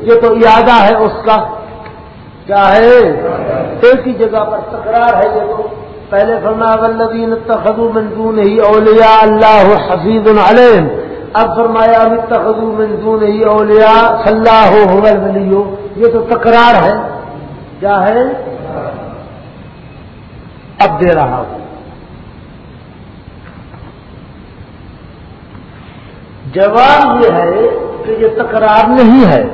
یہ تو ارادہ ہے اس کا۔ کیا ہے؟ ایک ہی جگہ پر تکرار ہے یہ تو۔ پہلے فرما ولدین تخدو منظون ہی اولیا اللہ حفیظ العلیم اب فرمایا، اب تخدو منظون ہی اولیا صلاح ہو یہ تو تکرار ہے۔ کیا ہے؟ اب دے رہا ہوں۔ جواب یہ ہے کہ یہ تکرار نہیں ہے۔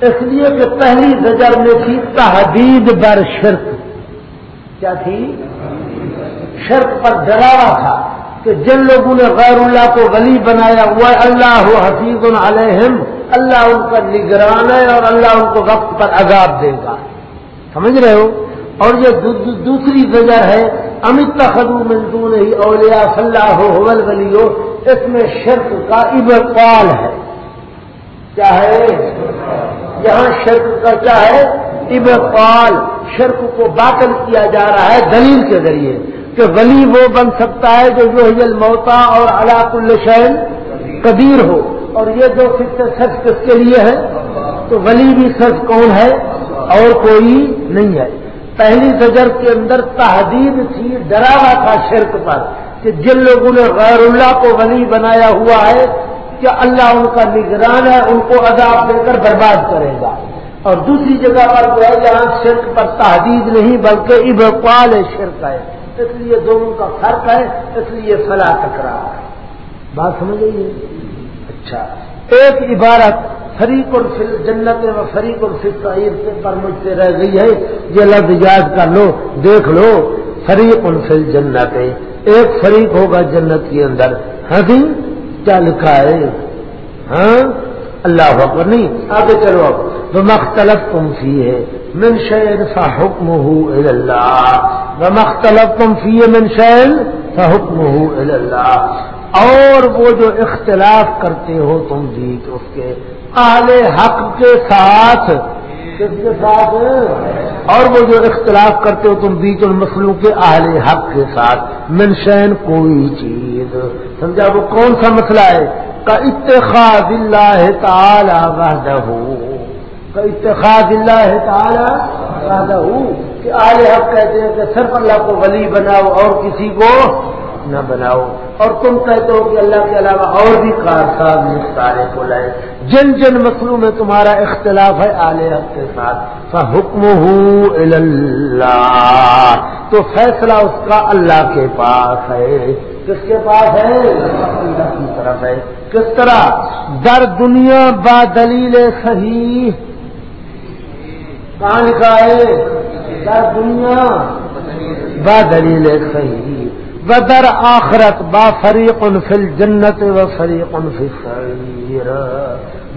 اس لیے کہ پہلی زجر میں تھی تحدید بر شرک۔ کیا تھی؟ شرک پر ڈراوا تھا کہ جن لوگوں نے غیر اللہ کو ولی بنایا ہوا اللہ حفیظ علیہم، اللہ ان کا نگران ہے اور اللہ ان کو وقت پر عذاب دے گا۔ سمجھ رہے ہو؟ اور یہ دوسری وجہ ہے امت خدو مندون ہی اولیا صلاح ہو ولی ہو اس میں شرک کا ابقال ہے۔ کیا ہے یہاں شرک کا کیا ہے ابقال شرک کو باطل کیا جا رہا ہے دلیل کے ذریعے کہ ولی وہ بن سکتا ہے جو جو موتا اور علاق الشین قدیر ہو۔ اور یہ جو سچ کس کے لیے ہے؟ تو ولی بھی سچ کون ہے؟ اور کوئی نہیں ہے۔ پہلی زجر کے اندر تحدید تھی، ڈراوا تھا شرک پر کہ جن لوگوں نے غیر اللہ کو ولی بنایا ہوا ہے کہ اللہ ان کا نگران ہے، ان کو عذاب دے کر برباد کرے گا۔ اور دوسری جگہ پر جو ہے جہاں شرک پر تحدید نہیں، بلکہ ابقال شرک ہے۔ اس لیے دونوں کا فرق ہے، اس لیے فلاح ٹکرا ہے۔ بات سمجھ گئی اچھا۔ ایک عبارت فریق الفل جنت و فریق الفل پر مجھ سے رہ گئی ہے۔ یہ لفظ یاد کر لو، دیکھ لو۔ فریق الفل جنت ایک فریق ہوگا جنت کے اندر۔ ہاں جی؟ کیا لکھا ہے؟ ہاں؟ اللہ حکم نہیں، آگے چلو اب مختلف تم فی ہے من شعر فا حکم اللہ مختلف تم فی ہے من شعر فا حکم اللہ اور وہ جو اختلاف کرتے ہو تم بھی اس کے۔ اہل حق کے ساتھ، کس کے ساتھ؟ اور وہ جو اختلاف کرتے ہو تم بیچ المسلوں کے اہل حق کے ساتھ منشین کوئی چیز۔ سمجھا؟ وہ کون سا مسئلہ ہے؟ کا اتخاذ اللہ تعالی وحدہ کا اتخاذ اللہ تعالی وحدہ کہ اہل حق کہتے ہیں کہ صرف اللہ کو ولی بناؤ اور کسی کو نہ بناؤ۔ اور تم کہتے ہو کہ اللہ کے علاوہ اور بھی کار نسکارے کو لائے۔ جن جن مسلوں میں تمہارا اختلاف ہے علیہ کے ساتھ۔ حکم اللہ تو فیصلہ اس کا اللہ کے پاس ہے۔ کس کے پاس ہے؟ اللہ کی طرف ہے۔ کس طرح؟ در دنیا با دلیل صحیح۔ کہاں لکھا ہے؟ در دنیا با دلیل صحیح۔ بدر آخرت با فریق فل جنت و فریق فل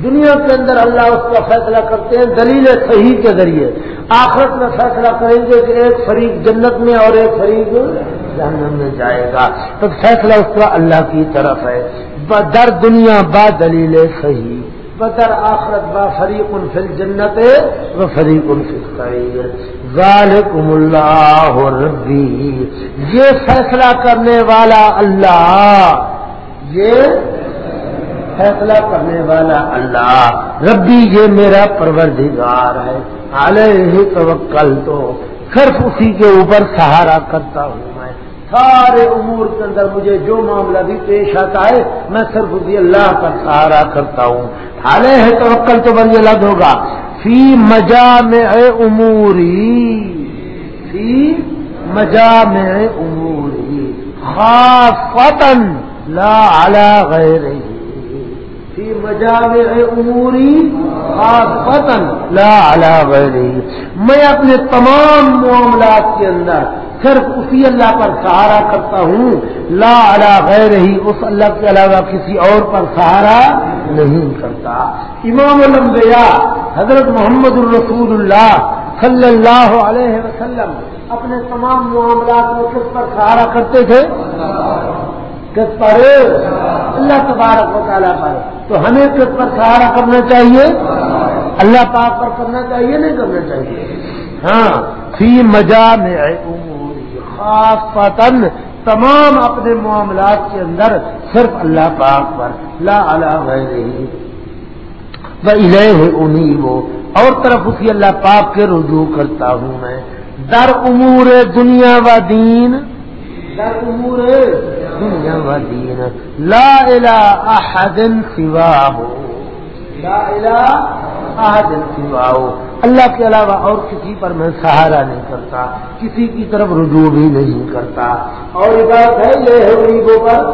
دنیا کے اندر اللہ اس کا فیصلہ کرتے ہیں، دلیل صحیح کے ذریعے۔ آخرت میں فیصلہ کریں گے کہ ایک فریق جنت میں اور ایک فریق جہنم میں جائے گا۔ تو فیصلہ اس کا اللہ کی طرف ہے۔ در دنیا با دلیل صحیح۔ بدر آخرت با فریق فل جنت و فریق فل ذالکم اللہ ربی یہ فیصلہ کرنے والا اللہ. یہ فیصلہ کرنے والا اللہ. ربی یہ میرا پروردگار ہے. علیہ توکل تو صرف اسی کے اوپر سہارا کرتا ہوں. سارے امور کے اندر مجھے جو معاملہ بھی پیش آتا ہے، میں صرف اسی اللہ کا سہارا کرتا ہوں۔ علیہ توکل تو بن یہ لگ ہوگا۔ فی مجا میں اموری، فی مجا میں اموری خاص لا علی غیر فی مجا میں اموری خاص لا علی غیر میں اپنے تمام معاملات کے اندر صرف اسی اللہ پر سہارا کرتا ہوں۔ لا علی غیر ہی اس اللہ کے علاوہ کسی اور پر سہارا نہیں کرتا۔ امام الانبیاء حضرت محمد الرسول اللہ صلی اللہ علیہ وسلم اپنے تمام معاملات میں کس پر سہارا کرتے تھے؟ کس پر؟ اللہ تبارک و تعالیٰ پر۔ تو ہمیں کس پر سہارا کرنا چاہیے؟ اللہ پاک پر کرنا چاہیے، نہیں کرنا چاہیے؟ ہاں فی مجا میں خاص تمام اپنے معاملات کے اندر صرف اللہ پاک پر، لا اللہ وہ انہیں وہ اور طرف اسی اللہ پاک کے رجوع کرتا ہوں میں. در امور دنیا و دین. در امور دنیا و دین. لا الہ احد سوا ہو لا الہ اللہ کے علاوہ اور کسی پر میں سہارا نہیں کرتا، کسی کی طرف رجوع بھی نہیں کرتا۔ اور یہ بات ہے، یہ ہے غریبوں پر۔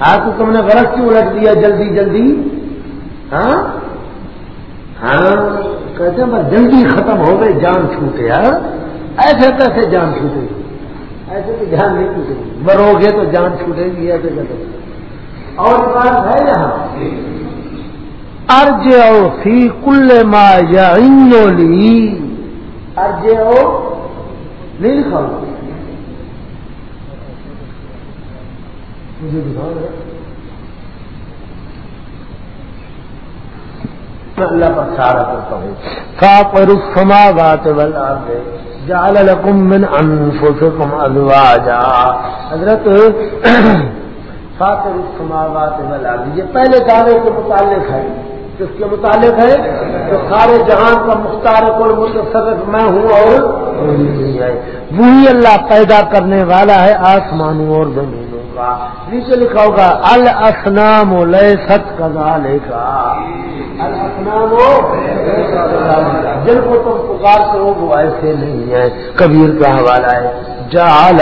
ہاں تو تم نے غلط کیوں الٹ دیا؟ جلدی جلدی۔ ہاں؟ ہاں؟ کہتے ہیں جلدی ختم ہو گئے، جان چھوٹے ہاں؟ ایسے کیسے جان چھوٹے۔ گی ایسے تو جان نہیں چھوٹے۔ گی مرو گے تو جان چھوٹے گی ایسے کیسے اور بات ہے یہاں۔ ارج او فی کل ما یا ارج او نہیں لکھا مجھے دکھاؤ اللہ پر سارا کرتا ہوں لکم من ازواجا حضرت فاطر السماوات والارض یہ پہلے دعوے کے متعلق ہے۔ کس کے متعلق ہے تو سارے جہان کا مختار کو متصرف میں ہوں اور وہی اللہ پیدا کرنے والا ہے آسمانوں اور زمینوں کا۔ نیچے لکھا ہوگا السنام لے ست کا لے کا السنام جن کو تم پکارتے ہو وہ ایسے نہیں ہے کبیر کا حوالہ ہے جال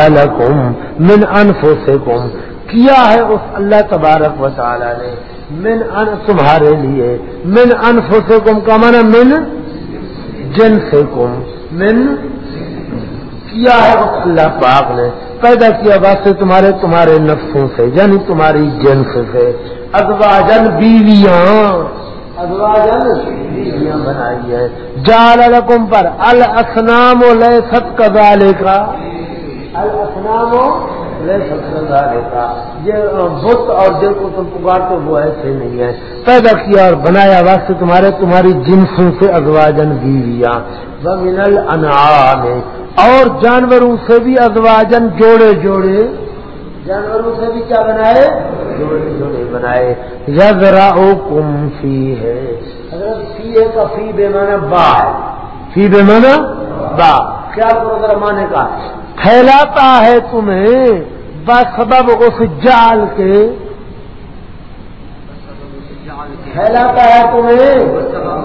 من انفسکم۔ کیا ہے اس اللہ تبارک و تعالی نے؟ من ان تمہارے لیے، من انفسکم کم کا مانا من جن سے کم من کیا ہے؟ اللہ پاک نے پیدا کیا واسطے تمہارے تمہارے نفسوں سے یعنی تمہاری جنس سے۔ ادواجن بیویاں ادواجن بیویاں بنائی ہے جال الکم پر السنام و لے ست کا کا السنام یہ بت اور دل کو تم پکارتے وہ ایسے نہیں ہے پیدا کیا اور بنایا واسطے تمہارے، تمہاری جنسوں سے ازواجن بیویاں۔ بمنل انعام اور جانوروں سے بھی ازواجن جوڑے جوڑے۔ جانوروں سے بھی کیا بنائے؟ جوڑے جوڑے بنائے۔ یزرا کم فی ہے اگر فی ہے کا فی بے مانا با فی بے مانا با۔ کیا کرو مانے کا۔ پھیلاتا ہے تمہیں بسبب اس جال کے۔ پھیلاتا ہے تمہیں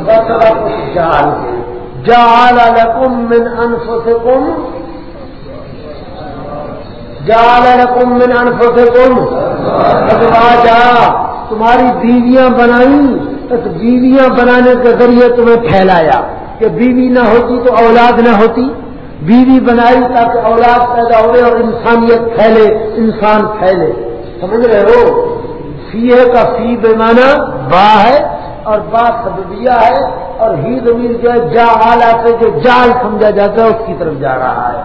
بسبب اس جال کے۔ جال لکم من انفسکم۔ جال لکم من انفسکم۔ ازواجا، تمہاری بیویاں بنائی بیویاں بنانے کے ذریعے تمہیں پھیلایا۔ کہ بیوی نہ ہوتی تو اولاد نہ ہوتی۔ بیوی بنائی تاکہ اولاد پیدا ہوئے اور انسانیت پھیلے، انسان پھیلے۔ سمجھ رہے ہو؟ سی کا فی بیمانہ با ہے اور با سببیہ ہے اور ہی زمین جو ہے جا آلہ سے جو جال سمجھا جاتا ہے اس کی طرف جا رہا ہے۔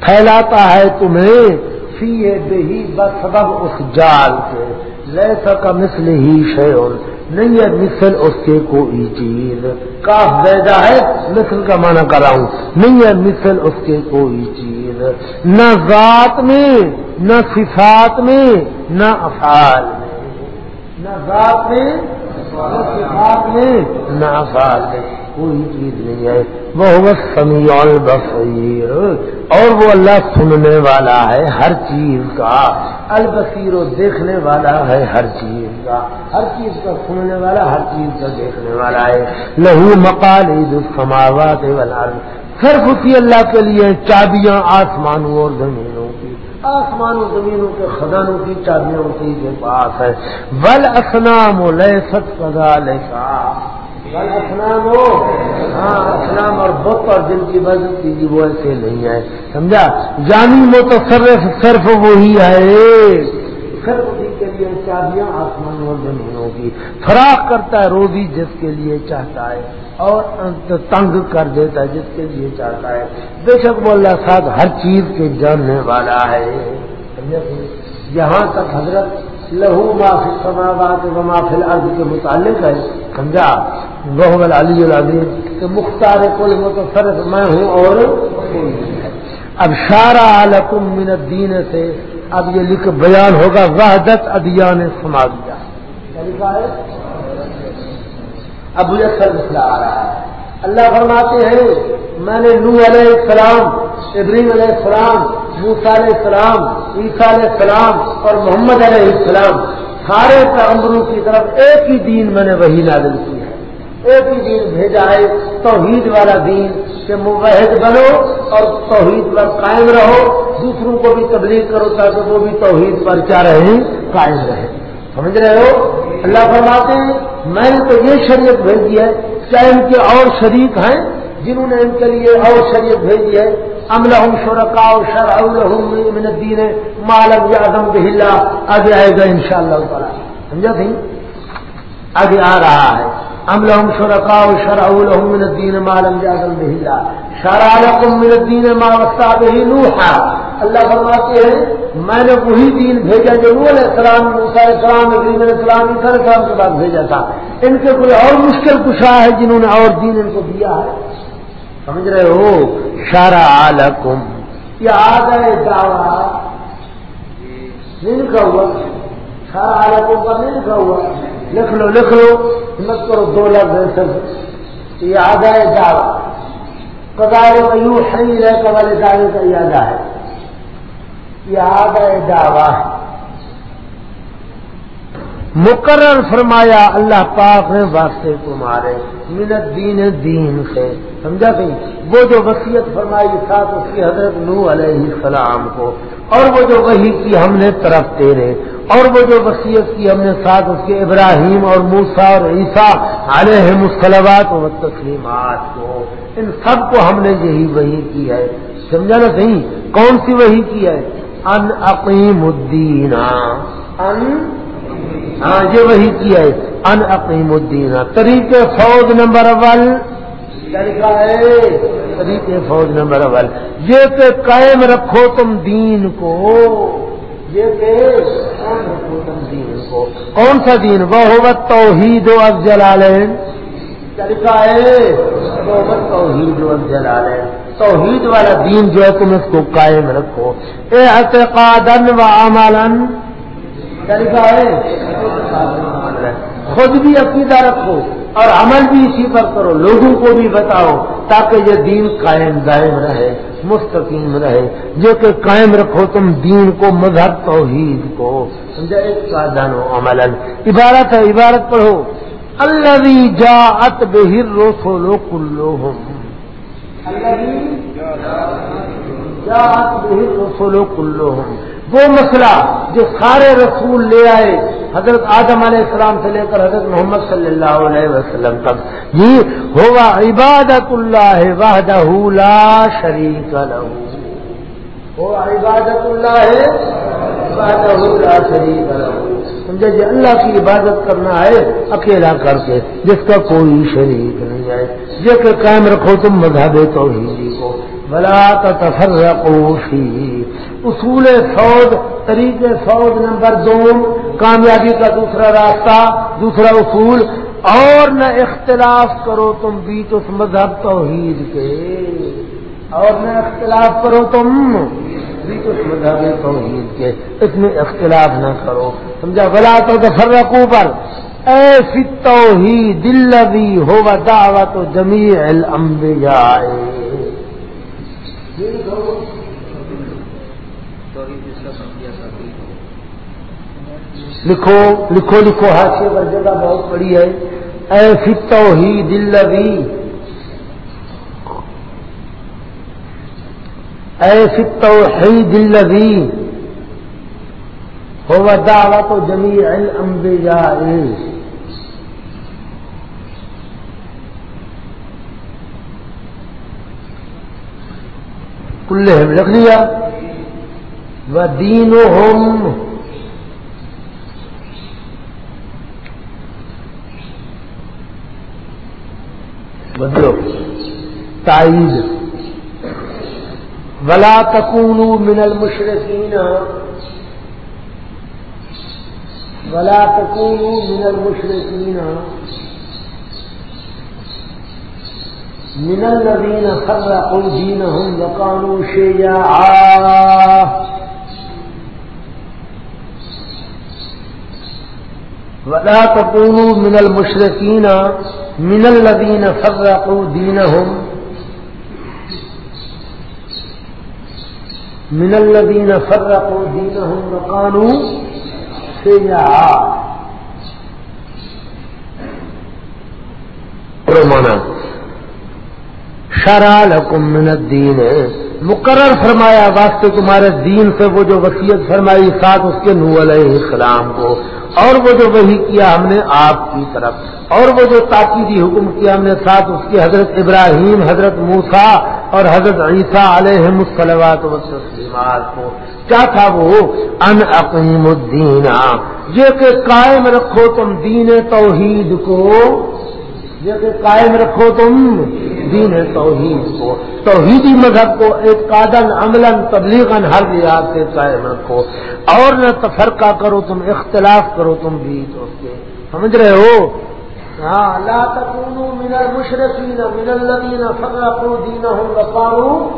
پھیلاتا ہے تمہیں فی ہے بے ہی بس اس جال کے لے سکا مثل ہی شیور نہیں ہے مثل اس کے کوئی چیز۔ کاف بیدا ہے، مثل کا معنی کر رہا ہوں۔ نہیں ہے مثل اس کے کوئی چیز۔ نہ ذات میں، نہ صفات میں، نہ افعال میں۔ نہ ذات میں، نہ صفات میں، نہ افعال میں۔ کوئی چیز نہیں ہے۔ وہ سمیع البصیر۔ اور وہ اللہ سننے والا ہے ہر چیز کا۔ البصیر دیکھنے والا ہے ہر چیز کا۔ ہر چیز کا سننے والا، ہر چیز کا دیکھنے والا ہے۔ لہو مقالد السماوات والارض۔ صرف اسی اللہ کے لیے چابیاں آسمانوں اور زمینوں کی۔ آسمان و زمینوں کے خزانوں کی چابیاں اسی کے پاس ہے بل اسنام و لے ست کا لے اسلام ہو۔ ہاں اسلام اور بت اور جن کی مدد کی جی، وہ ایسے نہیں ہے۔ سمجھا؟ جانی متصرف صرف وہی ہے۔ صرف اسی کے لیے چابیاں آسمان اور زمینوں کی۔ فراق کرتا ہے، روزی جس کے لیے چاہتا ہے۔ اور تنگ کر دیتا ہے جس کے لیے چاہتا ہے۔ بے شک وہ اللہ صاحب ہر چیز کے جاننے والا ہے۔ یہاں تک حضرت لہو ما فی السماوات و ما فی الارض کے متعلق ہے۔ سمجھا؟ وہ العلی العظیم۔ کہ مختار کل متصرف میں ہوں اور اب شارہ علکم من الدین سے اب یہ لکھ بیان ہوگا وحدت ادیان سماویہ۔ کیا لکھا ہے؟ ابو اکثر مسئلہ آ رہا ہے۔ اللہ فرماتے ہیں، میں نے نو علیہ السلام ابریم علیہ السلام موسا علیہ السلام، عیسیٰ علیہ السلام اور محمد علیہ السلام سارے پیغمبروں کی طرف ایک ہی دین میں نے وہی نازل کی ہے۔ ایک ہی دین بھیجا ہے، توحید والا دین کہ مبحد بنو اور توحید پر قائم رہو، دوسروں کو بھی تبلیغ کرو تاکہ وہ بھی توحید پر کیا رہے قائم رہے سمجھ رہے ہو؟ اللہ فرماتے ہیں، میں نے تو یہ شریعت بھیجی ہے کیا ان کے اور شریک ہیں جنہوں نے ان کے لیے اور شریعت بھیجی ہے؟ امل ہوں شرکا من الدین مالم یادم بہلا آگے آئے گا ان شاء اللہ تعالیٰ۔ سمجھا تھی آگے آ رہا ہے۔ امل ہم شرکا شرع من الدین مالم یادم بہلا شرع لکم من الدین ما وسطہ بہی نوحا۔ اللہ فرماتے ہیں، میں نے وہی دین بھیجا جو نور علیہ السلام، موسیٰ علیہ السلام علیہ السلام علیہ السلام کے بعد بھیجا تھا۔ ان کے کوئی اور مشکل کشا ہے جنہوں نے اور دین ان کو دیا ہے؟ سمجھ رہے ہو؟ شارا عالکم یہ آ گئے دعوی۔ نہیں لکھا ہوا۔ شارا عالکم پر نہیں لکھا ہوا۔ لکھ لو لکھ لو۔ مت کرو، دو لفظ یہ آ گئے دعوی۔ کدارے کا یوں صحیح رہے قبل دعوے کا یاد ہے یہ آ گئے دعوی۔ مقرر فرمایا، اللہ پاک نے واسطے تمہارے منت دین دین سے، سمجھا کہ وہ جو وصیت فرمائی ساتھ اس کی حضرت نو علیہ السلام کو، اور وہ جو وہی کی ہم نے طرف تیرے، اور وہ جو وصیت کی ہم نے ساتھ اس کے ابراہیم اور موسا اور عیسیٰ علیہ مسلمات و تسلیمات کو، ان سب کو ہم نے یہی وہی کی ہے۔ سمجھا نا صحیح؟ کون سی وہی کی ہے؟ ان عقیم الدین. ان ہاں یہ وہی کیا ہے۔ ان عقیم الدین. طریقے فوج نمبر اول۔ طریقہ ہے۔ طریقے فوج نمبر اول۔ یہ کہ قائم رکھو تم دین کو۔ یہ کہ قائم رکھو تم دین کو۔ کون سا دین؟ وہ ہوگا توحید و افجلالین طریقہ ہے۔ توحید و افجلالین توحید والا دین جو ہے تم اس کو قائم رکھو۔ اے اعتقاد و عملن طریقہ ہے۔ خود بھی عقیدہ رکھو اور عمل بھی اسی پر کرو۔ لوگوں کو بھی بتاؤ تاکہ یہ دین قائم دائم رہے، مستقیم رہے۔ جو کہ قائم رکھو تم دین کو، مذہب توحید کو۔ کا دن و عمل عبارت ہے، عبارت پڑھو۔ اللہ جا ات بہر رو سولو کلو سولو کلو وہ مسئلہ جو سارے رسول لے آئے حضرت آدم علیہ السلام سے لے کر حضرت محمد صلی اللہ علیہ وسلم تک، یہ ہوا عبادت اللہ وحدہ لا شریک ہو عبادت اللہ وحدہ لا شریک سمجھا جی اللہ کی عبادت کرنا ہے، اکیلا کر کے، جس کا کوئی شریک نہیں ہے۔ جس کے قائم رکھو، تم مذہب توحیدی کو۔ بلا تفرقوا فی اصول فوج طریقے فوج نمبر دو، کامیابی کا دوسرا راستہ، دوسرا اصول۔ اور نہ اختلاف کرو تم بیچ اس مذہب توحید کے۔ اور نہ اختلاف کرو تم بیچ اس مذہب توحید کے اس میں اختلاف نہ کرو۔ سمجھا؟ بلا تو فرقوں پر ایسی توحید دل بھی ہو دعوت جمی الانبیاء لکھو لکھو لکھو ہاتھے پر جگہ بہت بڑی ہے۔ اے فتو ہی دل اے فتو ہی دل ہو دعوت و جمی الانبیاء کلے لکھ لیا. وہ بدلو. تائید. ولا تکونو من المشرقین ولا تکونو من المشرقین من الذين فرقوا دينهم وقالوا شيعا ولا تكونوا من المشركين من الذين فرقوا دينهم من الذين فرقوا دينهم وقالوا شيعا مانا شرع لكم من الدين. مقرر فرمایا واسطے تمہارے دین سے وہ جو وسیعت فرمائی ساتھ اس کے نو علیہ السلام کو. اور وہ جو وہی کیا ہم نے آپ کی طرف، اور وہ جو تاکیدی حکم کیا ہم نے ساتھ، اس کے حضرت ابراہیم، حضرت موسا اور حضرت عیسیٰ علیہ مسلمات و تسلیمات کو۔ کیا تھا وہ؟ ان عقیم الدین۔ یہ کہ قائم رکھو تم دین توحید کو۔ یہ کہ قائم رکھو تم دین توحید کو۔ توحیدی مذہب کو ایک قادن عمل تبلیغ ہر لحاظ سے قائم رکھو اور نہ تفرقہ کرو تم اختلاف کرو تم بھی تو کے سمجھ رہے ہو؟ ہاں لا تکونوا من المشرقین من الذین فرقوا دینهم وقالوا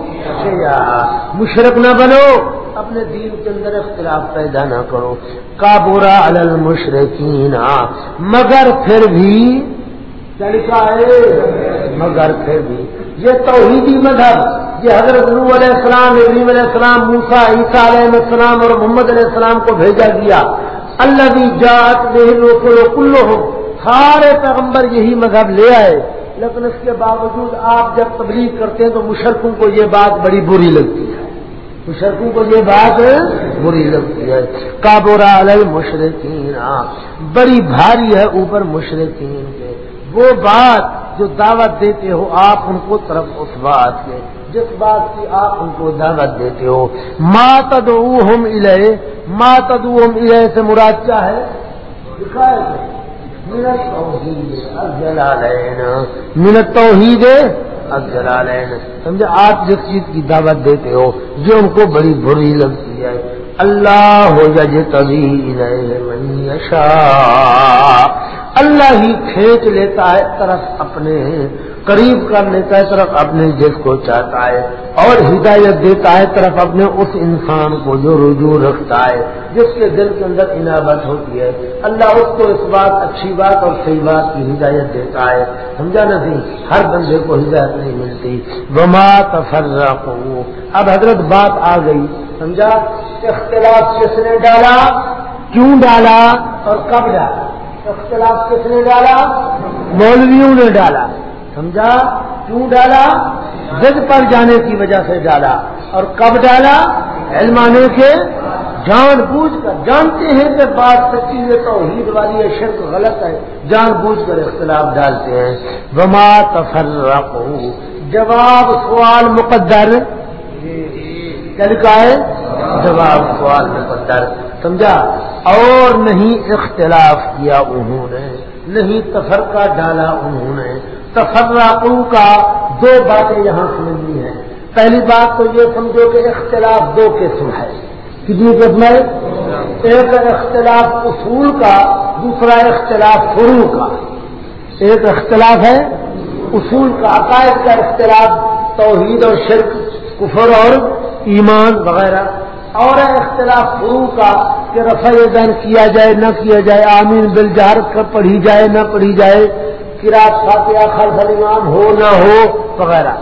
شیعا مشرق نہ بنو۔ اپنے دین کے اندر اختلاف پیدا نہ کرو۔ کابورا المشرقین مگر پھر بھی ہے۔ مگر پھر بھی یہ توحیدی مذہب، یہ حضرت نو علیہ السلام ابریم علیہ السلام موسا عیسیٰ علیہ السلام اور محمد علیہ السلام کو بھیجا گیا۔ اللہ بھی جات کلو کلو ہو سارے پیغمبر یہی مذہب لے آئے۔ لیکن اس کے باوجود آپ جب تبلیغ کرتے ہیں تو مشرقوں کو یہ بات بڑی بری لگتی ہے۔ مشرقوں کو یہ بات بری لگتی ہے۔ کابورا علیہ مشرقین بڑی بھاری ہے اوپر مشرقین کے۔ وہ بات جو دعوت دیتے ہو آپ ان کو طرف اس بات کے، جس بات کی آپ ان کو دعوت دیتے ہو۔ ما تدعوہم الیہ ما تدعوہم الیہ سے مراد کیا ہے؟ منت توحید الجلالین سمجھے؟ آپ جس چیز کی دعوت دیتے ہو جو ان کو بڑی بری لگتی ہے۔ اللہ ہو جج من یشاء۔ اللہ ہی کھینچ لیتا ہے طرف اپنے قریب کر لیتا ہے طرف اپنے جس کو چاہتا ہے اور ہدایت دیتا ہے، طرف اپنے اس انسان کو جو رجوع رکھتا ہے، جس کے دل کے اندر عنابت ہوتی ہے۔ اللہ اس کو اس بات، اچھی بات اور صحیح بات کی ہدایت دیتا ہے۔ سمجھا نہیں ہر بندے کو ہدایت نہیں ملتی۔ بما تفرق اب حضرت بات آ گئی۔ سمجھا؟ اختلاف کس نے ڈالا؟ کیوں ڈالا؟ اور کب ڈالا؟ اختلاف کس نے ڈالا؟ مولویوں نے ڈالا۔ سمجھا؟ کیوں ڈالا؟ زد پر جانے کی وجہ سے ڈالا۔ اور کب ڈالا؟ علمانے کے جان بوجھ کر۔ جانتے ہیں کہ بات سچی ہے، توحید والی ہے، شرک غلط ہے۔ جان بوجھ کر اختلاف ڈالتے ہیں۔ وما تفرق جواب سوال مقدر۔ کیا لکھا ہے؟ جواب سوال مقدر۔ سمجھا؟ اور نہیں اختلاف کیا انہوں نے، نہیں تفرقہ ڈالا انہوں نے۔ تفرقوں کا دو باتیں یہاں سمجھنی ہیں۔ پہلی بات تو یہ سمجھو کہ اختلاف دو قسم ہے۔ کتنی قسم ہے؟ ایک اختلاف اصول کا، دوسرا اختلاف فرو کا۔ ایک اختلاف ہے اصول کا، عقائد کا اختلاف، توحید اور شرک، کفر اور ایمان وغیرہ۔ اور اختلاف فرو کا کہ رفع دین کیا جائے، نہ کیا جائے، آمین بل جہر پڑھی جائے، نہ پڑھی جائے۔ کراط فاتحہ خلف امام ہو نہ ہو، وغیرہ۔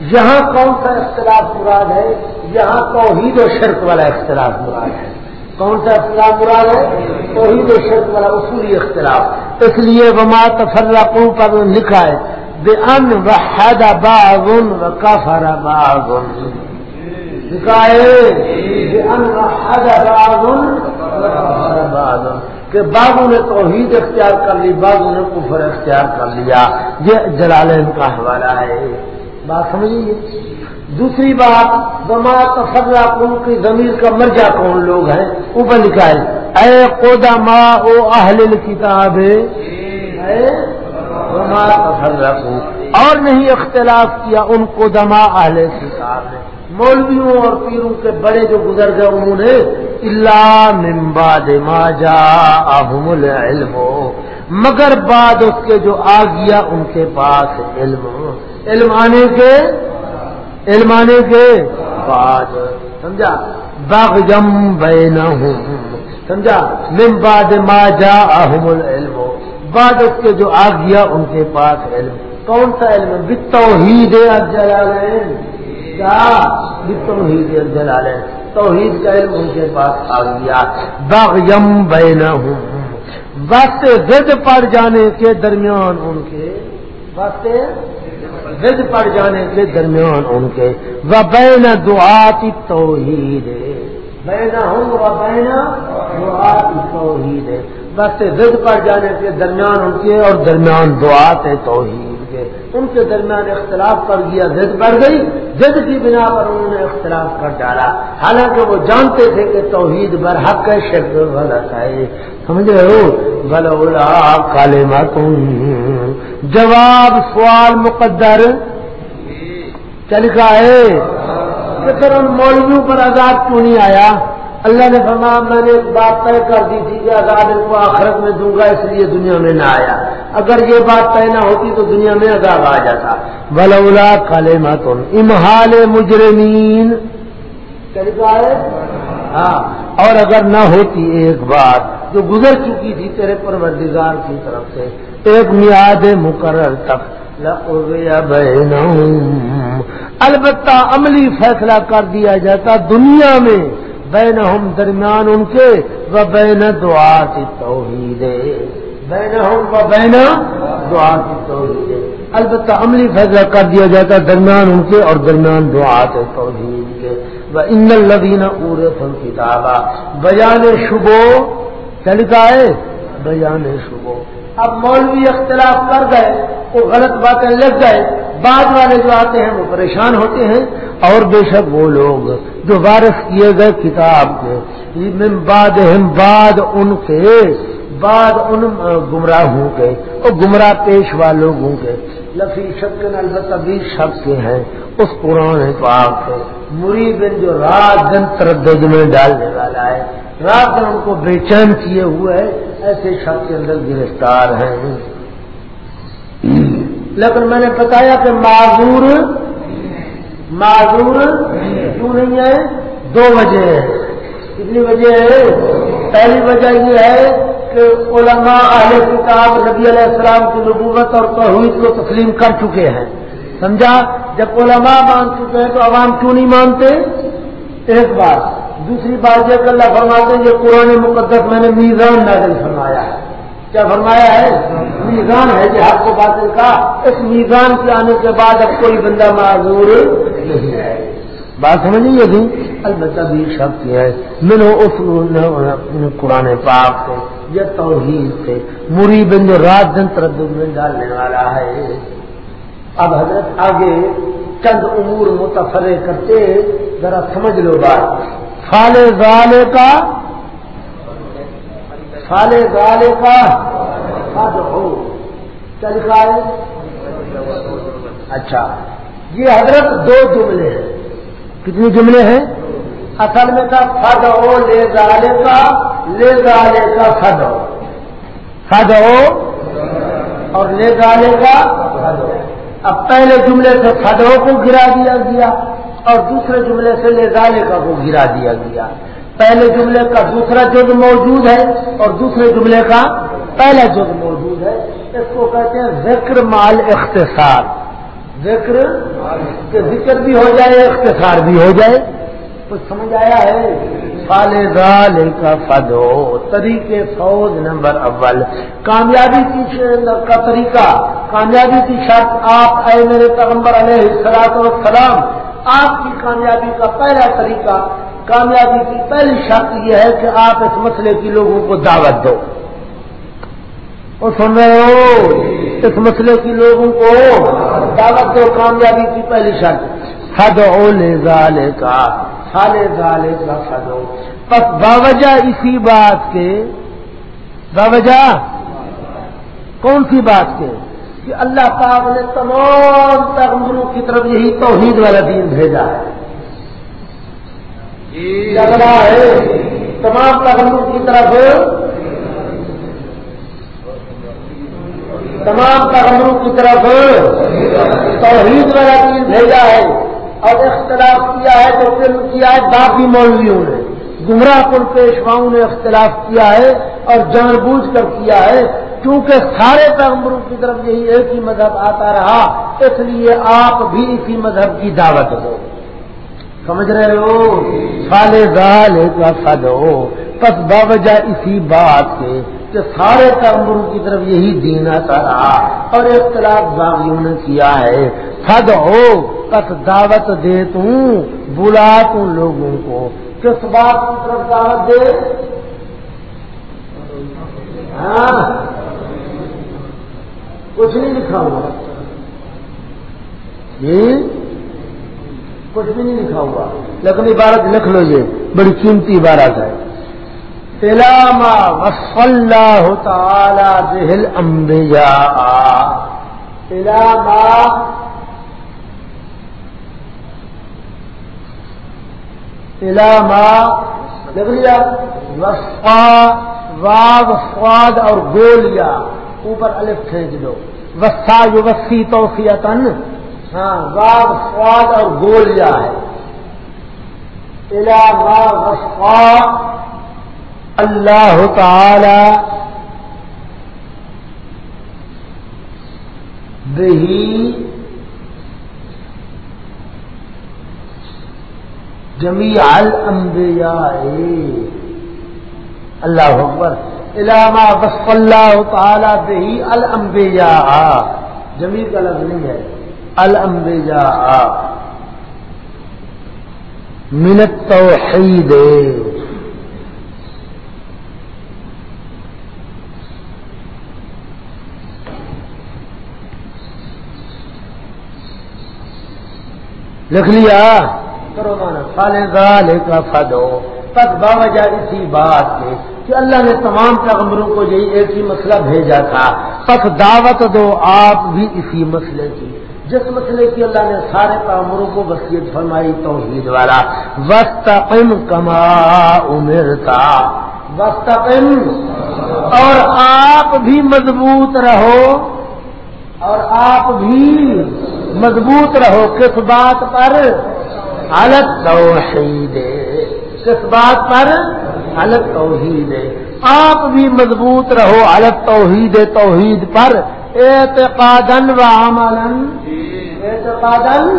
یہاں کون سا اختلاف مراد ہے، یہاں توحید و شرک والا اختلاف مراد ہے۔ کون سا اختلاف مراد ہے، توحید و شرک والا اصولی اختلاف۔ اس لیے وما تفرقوں پر لکھا ہے بے ان وحد باغن و کفر باغن لکھا ہے کہ باغوں نے توحید اختیار کر لی باغوں نے کفر اختیار کر لیا۔ یہ جلالین کا حوالہ ہے۔ بات سمجھیے؟ دوسری بات بما تفرا کن کی زمین کا مرجا کون لوگ ہیں؟ اوپر لکھا ہے اے کودا ماں او اہل کتاب بما تفرا اور نہیں اختلاف کیا ان کو دما اہل کتاب نے۔ مولویوں اور پیروں کے بڑے جو گزر گئے انہوں نے اللہ ممباد ما جا العلم۔ مگر بعد اس کے جو آ گیا، ان کے پاس علم۔ علم آنے کے، علم آنے کے بعد۔ سمجھا؟ باغ جم بے نہ ہوں سمجھا؟ من بعد ما جا العلم۔ بعد اس کے جو آ گیا، ان کے پاس علم۔ کون سا علم؟ بتوحید الجلالین کیا بتوحید الجلالین توحید کا علم ان کے پاس آ گیا۔ بغیم بینہم۔ واسطے زد پڑ جانے کے درمیان ان کے۔ واسطے زد پڑ جانے کے درمیان ان کے۔ وہ بین دعاتی توحید۔ بینا ہوں وہ بینا دعاتی توحید۔ واسطے زد پڑ جانے کے درمیان ان کے اور درمیان دعات توحید۔ ان کے درمیان اختلاف کر دیا زد بڑھ گئی، زد کی بنا پر انہوں نے اختلاف کر ڈالا۔ حالانکہ وہ جانتے تھے کہ توحید برحق ہے شک غلط ہے۔ سمجھ رہے ہو؟ بلولا کالے جواب سوال مقدر۔ چل کا ہے؟ کہ پھر ان مولویوں پر عذاب کیوں نہیں آیا؟ اللہ نے فرمایا، میں نے ایک بات طے کر دی تھی کہ عذاب ان کو آخرت میں دوں گا، اس لیے دنیا میں نہ آیا۔ اگر یہ بات طے نہ ہوتی تو دنیا میں عذاب آ جاتا۔ بلولا کالے ماتون امہال مجرمین ہے ہاں۔ اور اگر نہ ہوتی ایک بات جو گزر چکی تھی تیرے پروردگار کی طرف سے، ایک میاد مقرر تک۔ البتہ عملی فیصلہ کر دیا جاتا دنیا میں۔ بین ہم درمیان ان کے و بین دعا کی توحید. بین ہم و بین دعا کی توحید. البتہ عملی فیصلہ کر دیا جاتا ہے درمیان ان کے اور درمیان دعا کے توحید. کے وہ ان الدین ارے فن کتابہ بیان شبو چل کا ہے؟ بیان شبو اب مولوی اختلاف کر گئے، وہ غلط باتیں لگ گئے بعد والے جو آتے ہیں وہ پریشان ہوتے ہیں۔ اور بے شک وہ لوگ جو وارث کیے گئے کتاب کے بعد بعد ان کے، بعد ان گمراہوں کے، اور گمراہ پیشوا لوگوں کے۔ لفی شک البتہ بھی شک کے ہیں۔ اس قرآن پاک سے مرید جو رات دن تردد میں ڈالنے والا ہے۔ رات دن ان کو بے چین کیے ہوئے ایسے شک کے اندر گرفتار ہیں لیکن میں نے بتایا کہ معذور معذور کیوں نہیں ہے؟ دو وجہ ہے کتنی وجہ ہے؟ پہلی وجہ یہ ہے کہ علماء اہل کتاب نبی علیہ السلام کی نبوت اور توحید کو تسلیم کر چکے ہیں۔ سمجھا؟ جب علماء مان چکے ہیں تو عوام کیوں نہیں مانتے؟ ایک بات۔ دوسری بات یہ کہ اللہ فرماتے ہیں یہ قرآن مقدس میں نے میزان نازل فرمایا ہے۔ کیا فرمایا ہے؟ میزان ہے جی، جہاں کو باطل کا۔ اس میزان کے آنے کے بعد اب کوئی بندہ معذور نہیں ہے۔ بات سمجھیے تھی البتہ بھی شخص ہے ملو اس قرآن پاک سے، یا توحید سے مری بن جو رات دن تردد میں ڈالنے والا ہے۔ اب حضرت آگے چند امور متفرے کرتے ذرا سمجھ لو بات۔ فال زالے کا فالے گالے کا ہو کیا لکھا ہے؟ اچھا. یہ حضرت دو جملے ہیں. کتنی جملے ہیں؟ اصل میں تھا فد ہو لے گالے کا، لے گالے کا فد ہو فد ہو اور لے گالے کا فد ہو اب پہلے جملے سے فدو کو گرا دیا گیا. اور دوسرے جملے سے لے گالے کا کو گرا دیا گیا۔ پہلے جملے کا دوسرا جگ موجود ہے اور دوسرے جملے کا پہلا جگ موجود ہے۔ اس کو کہتے ہیں ذکر مال اختصار۔ ذکر کہ ذکر بھی ہو جائے، اختصار بھی ہو جائے۔ کچھ سمجھ آیا ہے؟ فال رال کا فدو طریقے فوج نمبر اول۔ کامیابی کی کا طریقہ، کامیابی کی شرط آپ اے میرے پیغمبر علیہ السلاط والسلام۔ آپ کی کامیابی کا پہلا طریقہ، کامیابی کی پہلی شرط یہ ہے کہ آپ اس مسئلے کی لوگوں کو دعوت دو۔ اور سن رہے ہو؟ اس مسئلے کی لوگوں کو دعوت دو، کامیابی کی پہلی شرط۔ حد زالے کا سالے زالے کا فدو بس باوجہ اسی بات کے، باوجہ؟ کون سی بات کے؟ کہ اللہ پاک نے تمام پیغمبروں کی طرف یہی توحید والا دین بھیجا ہے۔ جگڑا ہے۔ تمام پیغمبروں کی طرف۔ تمام پیغمبروں کی طرف۔ توحید والا دین بھیجا ہے۔ اور اختلاف کیا ہے تو پھر کیا ہے؟ باقی مولویوں نے۔ گمراہ کن پیشواؤں نے اختلاف کیا ہے اور جان بوجھ کر کیا ہے۔ کیونکہ سارے پیغمبروں کی طرف یہی ایک ہی مذہب آتا رہا، اس لیے آپ بھی اسی مذہب کی دعوت دو سمجھ رہے ہو؟ سالے گال فد ہو پس باوجہ اسی بات کے کہ سارے پیغمبروں کی طرف یہی دین آتا رہا اور اختلاف باغیوں نے کیا ہے۔ فد ہو پس دعوت دے توں بلا توں لوگوں کو۔ کس بات کی طرف دعوت دے؟ ہاں۔ کچھ نہیں لکھا ہوا۔ جی کچھ بھی نہیں لکھا ہوا۔ لیکن عبارت لکھ لو یہ، بڑی قیمتی عبارت ہے۔ تلاما وسلہ تعالی بہل امبیا تلاما لکھ لیا۔ وسفا واگ فواد اور گولیا اوپر الف کھینچ دو۔ وسا جو وسی تو ہاں واگ فواد اور گولیا ہے۔ وسفا اللہ تعالی بہی جمیع الانبیاء۔ اللہ اکبر۔ علامہ وصف اللہ تعالی بہی الانبیاء. جمیع کا لفظ نہیں ہے. الانبیاء. من التوحید. لکھ لیا. کرو مانا. فال کا فد ہو تک باوجہ اسی بات کے کہ اللہ نے تمام پیغمبروں کو یہی ایک ہی مسئلہ بھیجا تھا، پس دعوت دو آپ بھی اسی مسئلے کی۔ جس مسئلے کی اللہ نے سارے پیغمبروں کو وسیعت فرمائی توحید والا۔ وسط کما عمر تھا وسط اور آپ بھی مضبوط رہو۔ اور آپ بھی مضبوط رہو۔ کس بات پر؟ حالت توحید کس بات پر حالت توحید آپ بھی مضبوط رہو حالت توحید توحید پر۔ اعتقادن و عمل اعتقادن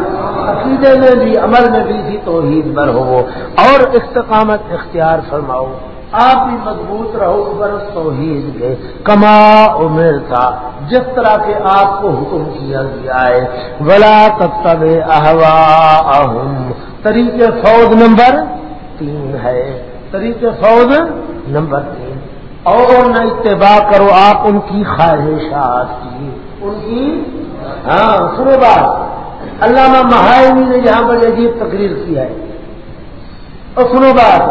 عقیدے میں بھی، عمل میں بھی توحید پر ہو۔ اور استقامت اختیار فرماؤ۔ آپ بھی مضبوط رہو برس توحید کے۔ کما عمر تھا جس طرح کے آپ کو حکم کیا گیا ہے۔ ولا تب احوا اہم طریقے فوج نمبر تین ہے۔ طریقے فوج نمبر تین۔ اور نہ اتباع کرو آپ ان کی خواہشات کی۔ ان کی؟ ہاں سنو بات۔ علامہ مہاجنی نے یہاں پر عجیب تقریر کی ہے۔ اور سنو بات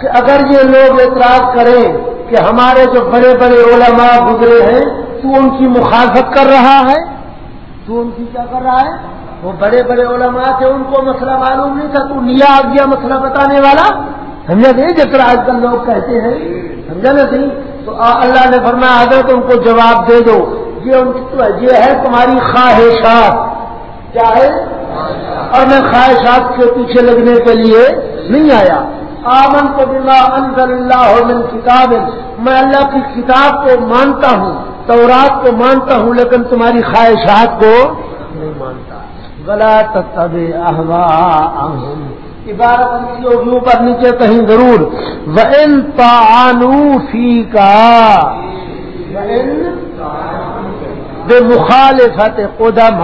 کہ اگر یہ لوگ اعتراض کریں کہ ہمارے جو بڑے بڑے علماء گزرے ہیں، تو ان کی مخالفت کر رہا ہے۔ تو ان کی کیا کر رہا ہے؟ وہ بڑے بڑے علماء تھے، ان کو مسئلہ معلوم نہیں تھا، تو نیا آ گیا مسئلہ بتانے والا؟ سمجھا نہیں جس طرح آج کل لوگ کہتے ہیں؟ سمجھا نہیں تو اللہ نے فرمایا، حضرت ان کو جواب دے دو۔ یہ یہ ہے تمہاری خواہشات۔ کیا ہے؟ اور میں خواہشات کے پیچھے لگنے کے لیے نہیں آیا۔ آمن کو بما انزل اللہ من کتاب۔ میں اللہ کی کتاب کو مانتا ہوں، تورات کو مانتا ہوں، لیکن تمہاری خواہشات کو نہیں مانتا۔ غلط تب احوا عبارت ہوگی اوپر نیچے کہیں ضرور وہ ان فی کا بے مخالفت قدم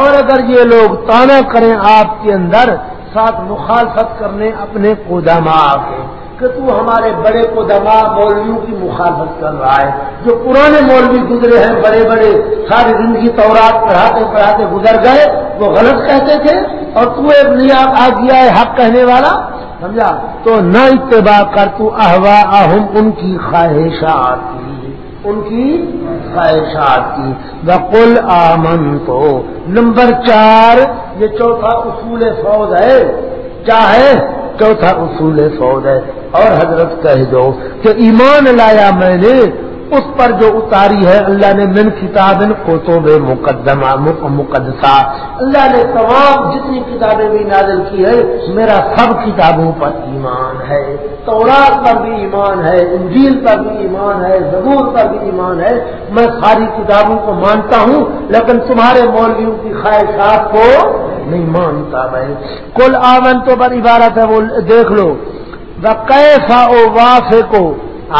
اور اگر یہ لوگ تانا کریں آپ کے اندر، ساتھ مخالفت کرنے اپنے قدما کے۔ کہ تو ہمارے بڑے قدما مولویوں کی مخالفت کر رہا ہے، جو پرانے مولوی گزرے ہیں، بڑے بڑے ساری زندگی تورات پڑھاتے پڑھاتے گزر گئے، وہ غلط کہتے تھے اور تو ایک نیا آ گیا ہے حق کہنے والا۔ سمجھا؟ تو نہ اتباع کر، تو احوا اہم ان کی خواہشات کی، ان کی خواہشات کی۔ بکل آمن تو نمبر چار، یہ چوتھا اصول فوج ہے۔ کیا ہے چوتھا اصول فوج ہے۔ اور حضرت کہہ دو کہ ایمان لایا میں نے، اس پر جو اتاری ہے، اللہ نے من کتاب کوتوب مقدمہ، مقدسہ۔ اللہ نے تمام جتنی کتابیں بھی نازل کی ہے میرا سب کتابوں پر ایمان ہے۔ تورات پر بھی ایمان ہے، انجیل پر بھی ایمان ہے، زبور پر بھی ایمان ہے۔ میں ساری کتابوں کو مانتا ہوں، لیکن تمہارے مولویوں کی خواہشات کو نہیں مانتا میں۔ کل آمن تو بڑی عبارت ہے، وہ دیکھ لو۔ کیسا او واف کو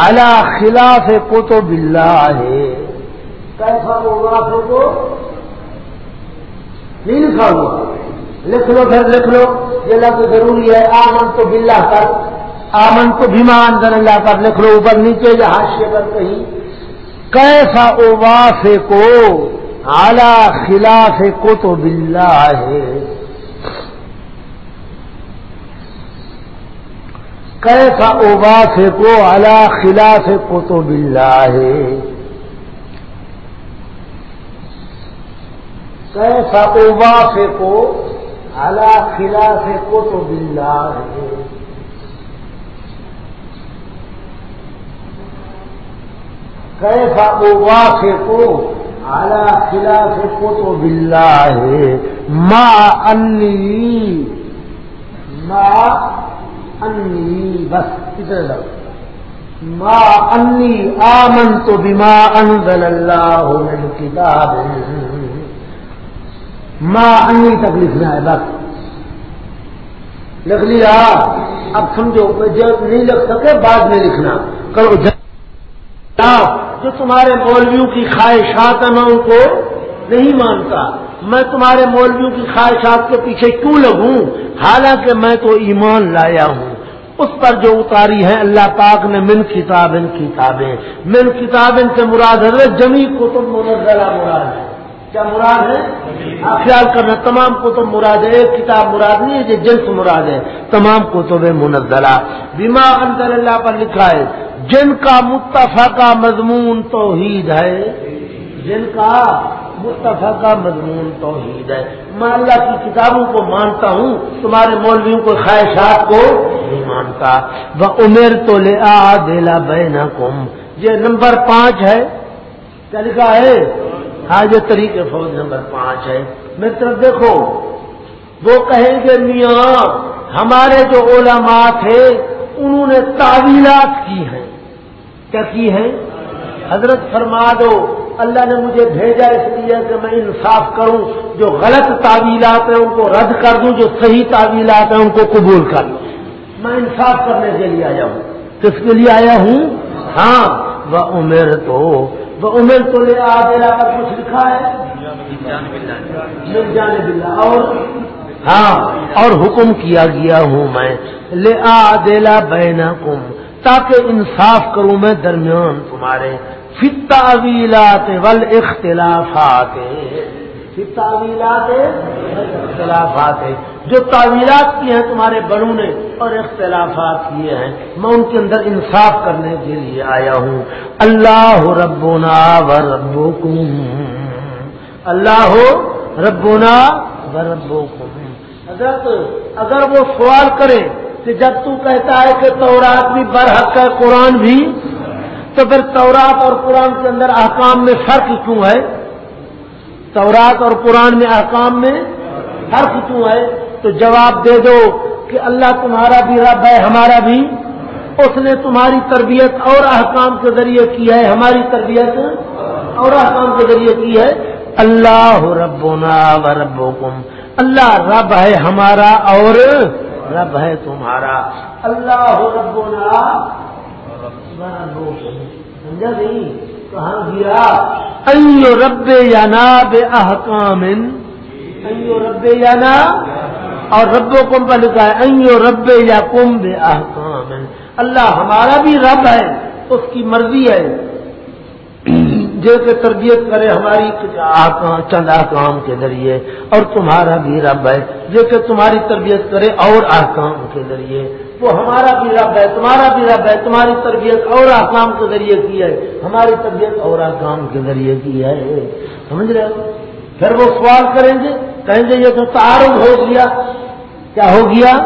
اعلی خلاف کو تو بلا ہے کیسا او واف کو نہیں لکھا ہوا لکھ لو پھر لکھ لو یہ لفظ ضروری ہے آمن تو بلا کر آمن تو بیمان در اللہ کر لکھ لو اوپر نیچے یا حاشے پر کہیں. کیسا او واف کو اعلی خلاف کو تو بلا ہے کیسا اوبا سے کو الا خلا سے کو تو کیسا اوبا سے کو الا خلا سے کو تو کیسا اوبا سے کو الا خلا سے کو تو بلا ہے؟ ماں انی ماں انی بس ادھر لو ما انی آمن تو بیما انزل اللہ من کتاب ماں انی تک لکھنا ہے، بس۔ لکھ لیا، اب سمجھو، جب نہیں لکھ سکے، بعد میں لکھنا۔ کرو جو تمہارے مولویوں کی خواہشات ہیں، میں ان کو نہیں مانتا۔ میں تمہارے مولویوں کی خواہشات کے پیچھے کیوں لگوں؟ حالانکہ میں تو ایمان لایا ہوں۔ اس پر جو اتاری ہے، اللہ پاک نے من کتاب ان کتابیں۔ من کتاب ان سے مراد ہے جمی کتب منزلہ مراد ہے۔ کیا مراد ہے؟ خیال کرنا، تمام کتب مراد ہے، ایک کتاب مراد نہیں ہے جو جنس مراد ہے۔ تمام کتب منزلہ۔ بیما اندر اللہ پر لکھا ہے، جن کا متفقہ مضمون توحید ہے۔ جن کا متفقہ مضمون توحید ہے۔ میں اللہ کی کتابوں کو مانتا ہوں، تمہارے مولویوں کو خواہشات کو نہیں مانتا۔ وہ عمر تو لے آ دلا بینا کم یہ نمبر پانچ ہے۔ کیا لکھا ہے؟ ہاں یہ طریقے فوج نمبر پانچ ہے۔ میری طرف دیکھو، وہ کہیں گے، میاں، ہمارے جو علماء تھے، انہوں نے تعویلات کی ہیں۔ کیا کی ہیں؟ حضرت فرما دو۔ اللہ نے مجھے بھیجا اس لیے کہ میں انصاف کروں، جو غلط تعویلات ہیں ان کو رد کر دوں، جو صحیح تعویلات ہیں ان کو قبول کر لوں۔ میں انصاف کرنے کے لیے آیا ہوں۔ کس کے لیے آیا ہوں؟ ہاں وہ عمر تو، وہ عمر تو لے آ پر کچھ لکھا ہے۔ مل جانے بلا اور؟ ہاں اور حکم کیا گیا ہوں میں۔ لے آ، دیلا بینا تاکہ انصاف کروں میں درمیان تمہارے فتاویلات ول اختلافات فتاویلات اختلافات جو تعویلات کی ہیں تمہارے بڑوں نے اور اختلافات کیے ہیں، میں ان کے اندر انصاف کرنے کے لیے آیا ہوں. اللہ ربنا و ربکم. اللہ ربنا و ربکم. حضرت، اگر وہ سوال کرے کہ جب تو کہتا ہے کہ تورات بھی برحق ہے، قرآن بھی تو پھر تورات اور قرآن کے اندر احکام میں فرق کیوں ہے؟ تورات اور قرآن میں احکام میں فرق کیوں ہے؟ تو جواب دے دو کہ اللہ تمہارا بھی رب ہے، ہمارا بھی۔ اس نے تمہاری تربیت اور احکام کے ذریعے کی ہے، ہماری تربیت اور احکام کے ذریعے کی ہے۔ اللہ ربنا و ربکم۔ اللہ رب ہے ہمارا اور رب ہے تمہارا۔ اللہ ربنا سمجھا نہیں؟ کہاں ایو رب یا ناب احکام ایو رب یا نا۔ اور رب و کم پر لکھا ہے ایو رب یا کم بے احکام اللہ ہمارا بھی رب ہے اس کی مرضی ہے۔ جو کہ تربیت کرے ہماری چند احکام کے ذریعے اور تمہارا بھی رب ہے۔ جو کہ تمہاری تربیت کرے اور احکام کے ذریعے۔ وہ ہمارا بھی رب ہے، تمہارا بھی رب ہے، تمہاری تربیت اور آکام کے ذریعے کی ہے۔ ہماری تربیت اور آکام کے ذریعے کی ہے۔ سمجھ رہے ہو؟ پھر وہ سوال کریں گے، کہیں گے یہ تو تعارف ہو گیا۔ کیا ہو گیا؟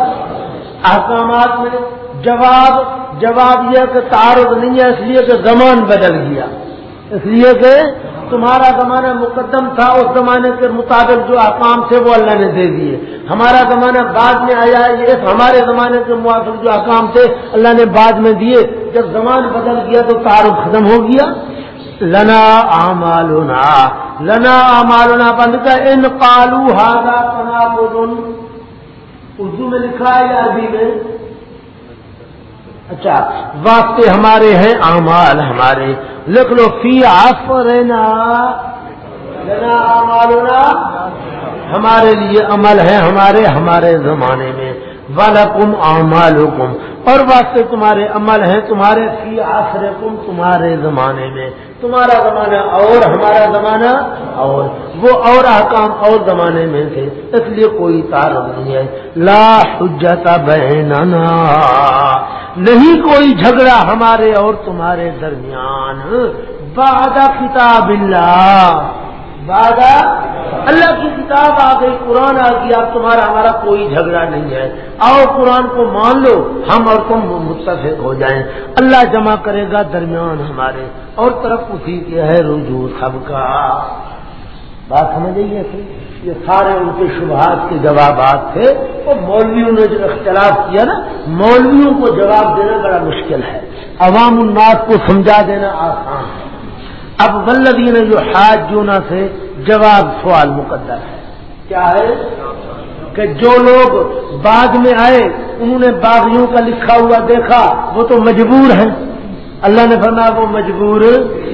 احکامات میں جواب جواب یہ کہ تعارف نہیں ہے، اس لیے کہ زمان بدل گیا۔ اس لیے کہ تمہارا زمانہ مقدم تھا، اس زمانے کے مطابق جو احکام تھے وہ اللہ نے دے دیے۔ ہمارا زمانہ بعد میں آیا ہے یہ ہمارے زمانے کے موافق جو احکام تھے اللہ نے بعد میں دیے۔ جب زمان بدل گیا تو تعارف ختم ہو گیا۔ لنا آمالنا لنا آمالنا بند کا ان پالو ہاگا پنا اردو میں لکھا ہے یا عربی میں؟ اچھا واسطے ہمارے ہیں امال ہمارے۔ لکھ لو فی آف رہنا لنا ہمارے لیے عمل ہے ہمارے ہمارے زمانے میں۔ والم امال اور واسطے تمہارے عمل ہیں، تمہارے فی آسر تمہارے زمانے میں۔ تمہارا زمانہ اور، ہمارا زمانہ اور۔ وہ اور احکام اور زمانے میں تھے، اس لیے کوئی تعارف نہیں ہے۔ لا حجت بہننا نہیں کوئی جھگڑا ہمارے اور تمہارے درمیان۔ بعد کتاب اللہ۔ بعد اللہ کی کتاب آ گئی، قرآن آ گیا اب تمہارا ہمارا کوئی جھگڑا نہیں ہے۔ آؤ قرآن کو مان لو، ہم اور تم متفق ہو جائیں۔ اللہ جمع کرے گا درمیان ہمارے۔ اور طرف اسی کے ہے رجوع سب کا بات سمجھ گئی یہ سارے ان کے شبہات کے جوابات تھے اور مولویوں نے جو اختلاف کیا نا، مولویوں کو جواب دینا بڑا مشکل ہے۔ عوام الناس کو سمجھا دینا آسان ہے۔ اب ولدین جو حاج جونا سے جواب سوال مقدر ہے۔ کیا ہے؟ کہ جو لوگ بعد میں آئے، انہوں نے باغیوں کا لکھا ہوا دیکھا، وہ تو مجبور ہیں۔ اللہ نے فرمایا، وہ مجبور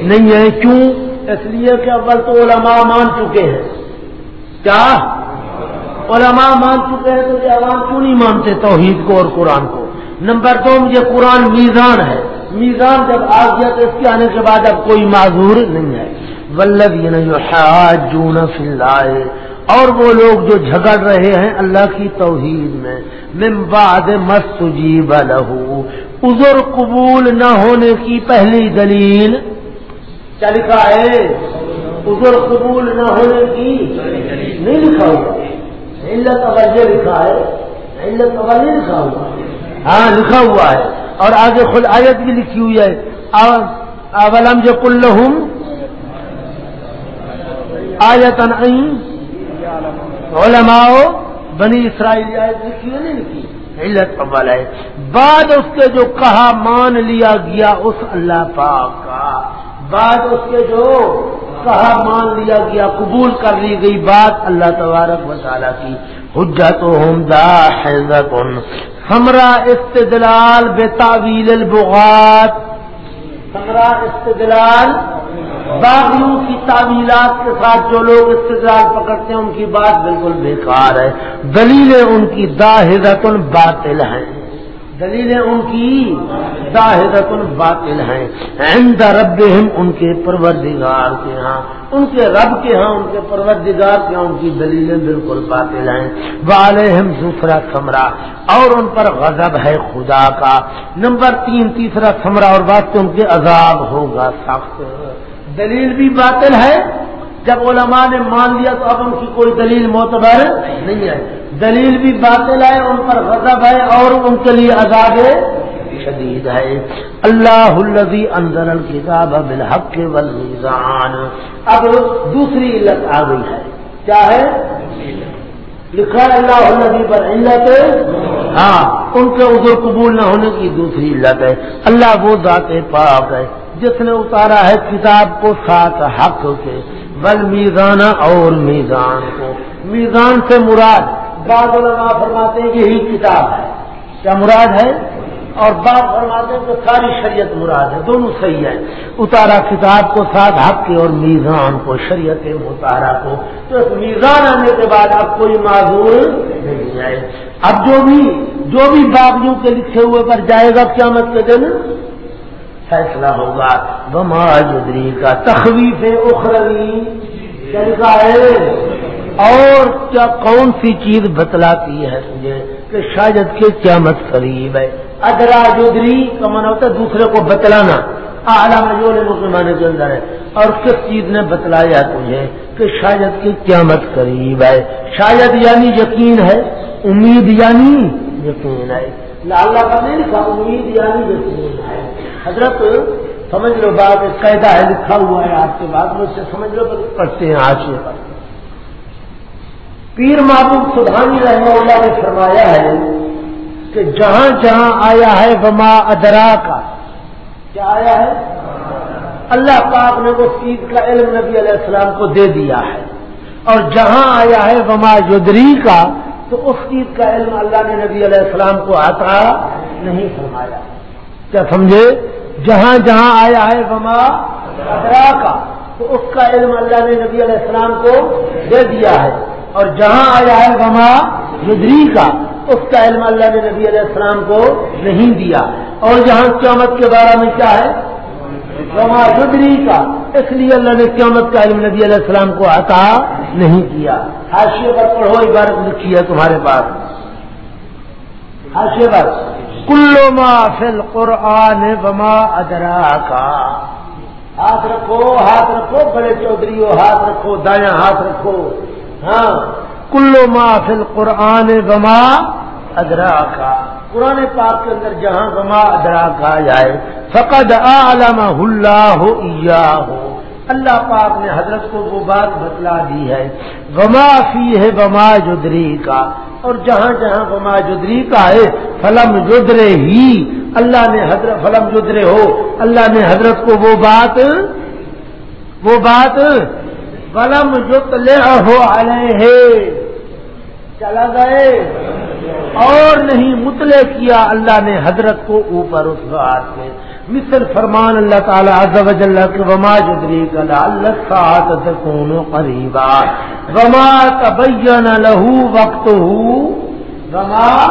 نہیں ہے کیوں؟ اس لیے کہ اول تو علماء مان چکے ہیں۔ کیا؟ علماء مان چکے ہیں تو یہ عوام کیوں نہیں مانتے توحید کو اور قرآن کو؟ نمبر دو، یہ قرآن میزان ہے۔ میزان جب آ گیا تو اس کے آنے کے بعد اب کوئی معذور نہیں ہے۔ ولب یہ فلائے اور وہ لوگ جو جھگڑ رہے ہیں اللہ کی توحید میں۔ من بعد مست جی لہو ازر قبول نہ ہونے کی پہلی دلیل۔ کیا لکھا ہے؟ ازر قبول نہ ہونے کی نہیں لکھا ہوا۔ علت اگر یہ لکھا ہے، علت اگر نہیں لکھا ہوا۔ ہاں لکھا ہوا ہے۔ اور آگے خود آیت بھی لکھی ہوئی ہے۔ اولم جو کل آیت علماء بنی اسرائیل آیت لکھی ہے، نہیں لکھی۔ علت اول ہے۔ بعد اس کے جو کہا مان لیا گیا، اس اللہ پاک کا۔ بعد اس کے جو کہا مان لیا گیا، قبول کر لی گئی بات اللہ تبارک و کی۔ حجت ہم ہمرا استدلال بے تعویل البغات۔ ہمرا استدلال باغیوں کی تعویلات کے ساتھ جو لوگ استدلال پکڑتے ہیں، ان کی بات بالکل بیکار ہے۔ دلیلیں ان کی داہدت باطل ہیں۔ دلیلیں ان کی داہدت باطل ہیں۔ عند ربہم ان کے پروردگار کے ہاں۔ ان کے رب کے ہاں ان کے پروردگار کے ہاں ان کی دلیلیں بالکل باطل ہیں۔ والم دوسرا سمرا اور ان پر غضب ہے خدا کا۔ نمبر تین، تیسرا سمرا اور بات ان کے عذاب ہوگا سخت۔ دلیل بھی باطل ہے جب علماء نے مان لیا تو اب ان کی کوئی دلیل معتبر نہیں ہے۔ دلیل بھی باطل ہے، ان پر غضب ہے اور ان کے لیے عذاب شدید ہے۔ اللہ الذي انزل الكتاب بالحق والميزان اب دوسری علت آ گئی ہے۔ کیا ہے؟ لکھا ہے اللہ الذي پر علت۔ ہاں ان کے عذر قبول نہ ہونے کی دوسری علت ہے۔ اللہ وہ ذات پاک ہے جس نے اتارا ہے کتاب کو ساتھ حق کے۔ بل میزانہ اور میزان کو۔ میزان سے مراد، بعض علماء فرماتے ہیں یہی کتاب ہے۔ کیا مراد ہے؟ اور بعض فرماتے ہیں کہ ساری شریعت مراد ہے۔ دونوں صحیح ہے اتارا کتاب کو ساتھ حق کے اور میزان کو، شریعت اتارا کو۔ تو اس میزان آنے کے بعد اب کوئی معذور نہیں جائے اب جو بھی جو بھی باغیوں کے لکھے ہوئے پر جائے گا قیامت کے دن فیصلہ ہوگا۔ بما جدری کا تخویف اخروی۔ کیا ہے اور کیا کون سی چیز بتلاتی ہے تجھے کہ شاید کے قیامت قریب ہے؟ ادرا جدری کا من ہوتا ہے دوسرے کو بتلانا۔ اعلیٰ جو مسلمان کے اندر ہے اور کس چیز نے بتلایا تجھے کہ شاید کی قیامت قریب ہے؟ شاید یعنی یقین ہے؟ امید یعنی یقین ہے۔ لال کا نہیں لکھا، امید یعنی یقین ہے۔ حضرت، سمجھ لو بات قیدا ہے، لکھا ہوا ہے آپ کے بعد، میں سے سمجھ لو، پڑھتے ہیں آج پر پیر محبوب سبحانی رحمہ اللہ نے فرمایا ہے کہ جہاں جہاں آیا ہے، وما ادرا کا۔ کیا آیا ہے؟ اللہ پاک نے وہ عید کا علم نبی علیہ السلام کو دے دیا ہے۔ اور جہاں آیا ہے، وما یدری کا، تو اس عید کا علم اللہ نے نبی علیہ السلام کو عطا نہیں فرمایا۔ کیا سمجھے؟ جہاں جہاں آیا ہے وما ادرا کا تو اس کا علم اللہ نے نبی علیہ السلام کو دے دیا ہے۔ اور جہاں آیا ہے وما یدری کا اس کا علم اللہ نے نبی علیہ السلام کو نہیں دیا۔ اور جہاں قیامت کے بارے میں کیا ہے؟ وما جدری کا اس لیے اللہ نے قیامت کا علم نبی علیہ السلام کو عطا نہیں کیا۔ حاشیے پر پڑھو، عبارت لکھی ہے تمہارے پاس۔ حاشیے پر۔ کلو ما فل قرآن وما ادرا کا ہاتھ رکھو ہاتھ رکھو، بڑے چودھری ہو ہاتھ رکھو دایاں ہاتھ رکھو۔ ہاں۔ کلو ما فل قرآن وما ادرا کا قرآن پاک کے اندر جہاں وما ادرا کہا جائے فقد عالم اللہ ہو اللہ پاک نے حضرت کو وہ بات بتلا دی ہے، وما فی ہے وما جدری کا اور جہاں جہاں وما جدری کا ہے، فلم جدرے ہی۔ اللہ نے حضرت فلم جدرے ہو۔ اللہ نے حضرت کو وہ بات وہ بات فلم جتلے ہو چلا گئے۔ اور نہیں مطلع کیا اللہ نے حضرت کو اوپر اس بات کے مثل فرمان اللہ تعالیٰ عز و جل کے وما جدری کلا اللہ سات سکون قریبا۔ وما تبین لہو وقت ہو وما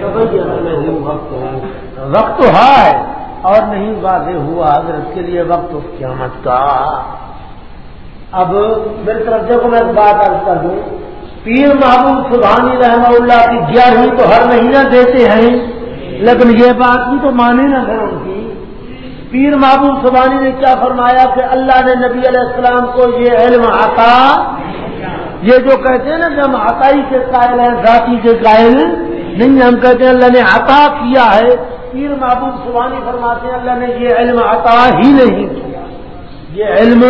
تبین لہو وقت ہو وقت ہے اور نہیں واضح ہوا حضرت کے لیے وقت اس قیامت کا۔ اب میرے طرف دیکھو میں بات عرض کر دوں۔ پیر محبوب سبحانی رحمہ اللہ کی گیارہویں تو ہر مہینہ دیتے ہیں۔ لیکن یہ بات بھی تو مانے نہ گھر ان کی۔ پیر محبوب سبحانی نے کیا فرمایا کہ اللہ نے نبی علیہ السلام کو یہ علم عطا، یہ جو کہتے ہیں نا کہ ہم عطائی کے قائل ہیں، ذاتی کے قائل، نہیں، ہم کہتے ہیں اللہ نے عطا کیا ہے۔ پیر محبوب سبحانی فرماتے ہیں اللہ نے یہ علم عطا ہی نہیں۔ کیا یہ علم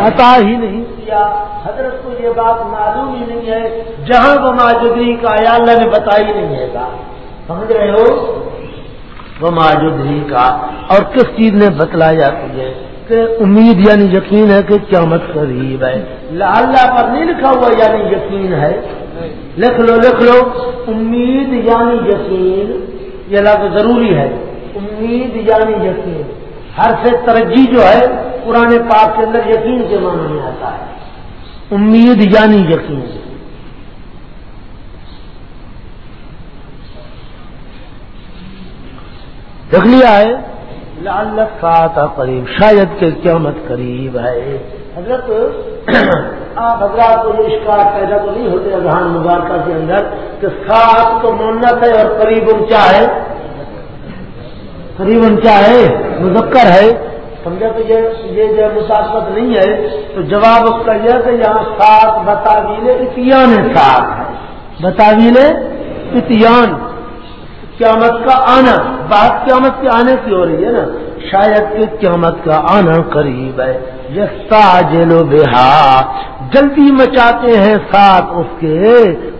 عطا ہی نہیں کیا۔ حضرت کو یہ بات معلوم ہی نہیں ہے۔ جہاں وہ ماجدری کا یا اللہ نے بتائی نہیں ہے سمجھ رہے ہو؟ وہ ماجدری کا۔ اور کس چیز نے بتلایا تجھے؟ کہ امید یعنی یقین ہے کہ قیامت قریب ہے۔ اللہ پر نہیں لکھا ہوا یعنی یقین ہے۔ لکھ لو لکھ لو۔ امید یعنی یقین۔ یہ لفظ ضروری ہے۔ امید یعنی یقین۔ ہر سے ترجیح جو ہے پرانے پاک کے اندر یقین کے معنی میں آتا ہے۔ امید یعنی یقین۔ دیکھ لیا ہے لال کا قریب، شاید کے قیامت قریب ہے۔ حضرت آپ حضرات کو یہ شکار پیدا تو نہیں ہوتے، اذہان مبارکہ کے اندر، کہ سات تو منت ہے اور قریب کیا ہے قریب کیا ہے؟ مذکر ہے۔ سمجھا تو یہ جو مسافت نہیں ہے، تو جواب اس کا یہ کہ یہاں سات بتاویل اتیان سات۔ ہے بتاویل اتیان۔ قیامت کا آنا بات قیامت کے آنے کی ہو رہی ہے نا۔ شاید کہ قیامت کا آنا قریب ہے۔ یستا بہا۔ جلدی مچاتے ہیں ساتھ اس کے۔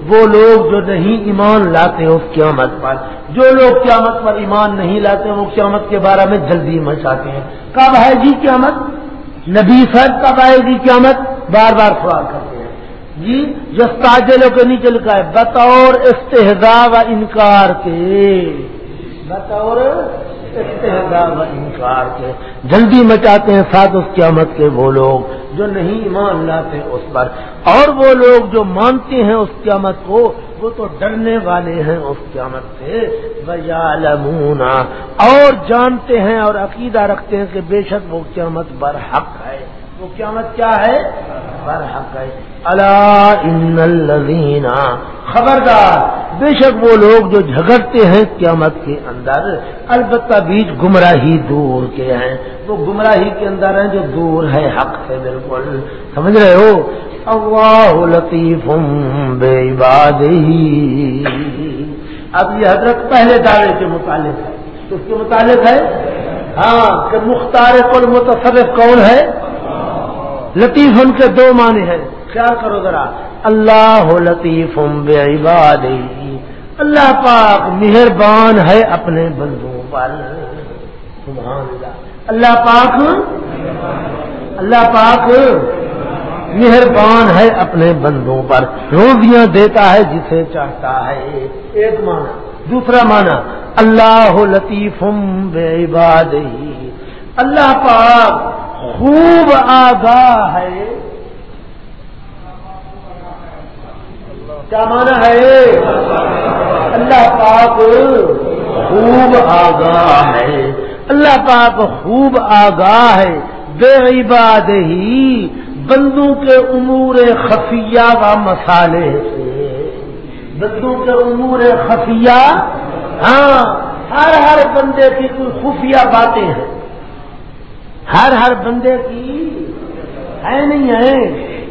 وہ لوگ جو نہیں ایمان لاتے اس قیامت پر۔ جو لوگ قیامت پر ایمان نہیں لاتے، وہ قیامت کے بارے میں جلدی مچاتے ہیں۔ کب ہے جی قیامت؟ نبی سر کب آئے گی قیامت؟ بار بار سوال کرتے ہیں۔ جی جستاجلوں کے نیچے لکھا ہے، بطور استحدا و انکار کے۔ بطور انکار کے۔ جلدی مچاتے ہیں ساتھ اس قیامت کے وہ لوگ جو نہیں ایمان لاتے اس پر۔ اور وہ لوگ جو مانتے ہیں اس قیامت کو، وہ تو ڈرنے والے ہیں اس قیامت سے۔ بجالمونا اور جانتے ہیں اور عقیدہ رکھتے ہیں کہ بے شک وہ قیامت برحق ہے۔ وہ قیامت کیا ہے؟ برحق ہے۔ اللہ ان خبردار، بے شک وہ لوگ جو جھگڑتے ہیں قیامت کے اندر، البتہ بیچ گمراہی دور کے ہیں۔ وہ گمراہی کے اندر ہیں جو دور ہے، حق سے بالکل۔ سمجھ رہے ہو؟ اللہ لطیف بے باد اب یہ حضرت پہلے دعوے کے متعلق ہے۔ اس کے متعلق ہے؟ ہاں کہ مختار کل متصرف کون ہے؟ لطیف ان کے دو معنی ہیں۔ خیال کرو ذرا؟ اللہ لطیف بے عباد اللہ پاک مہربان ہے اپنے بندوں پر۔ سبحان اللہ اللہ پاک اللہ پاک مہربان ہے اپنے بندوں پر۔ روزیاں دیتا ہے جسے چاہتا ہے۔ ایک معنی۔ دوسرا معنی۔ اللہ لطیف بے عباد اللہ پاک خوب آگاہ ہے۔ کیا مانا ہے؟ اللہ پاک خوب آگاہ ہے۔ اللہ پاک خوب آگاہ ہے۔ بے عباد ہی بندوں کے امور خفیہ و مسالے سے بندوں کے امور خفیہ ہاں ہر ہر بندے کی کوئی خفیہ باتیں ہیں۔ ہر ہر بندے کی ہے نہیں ہے؟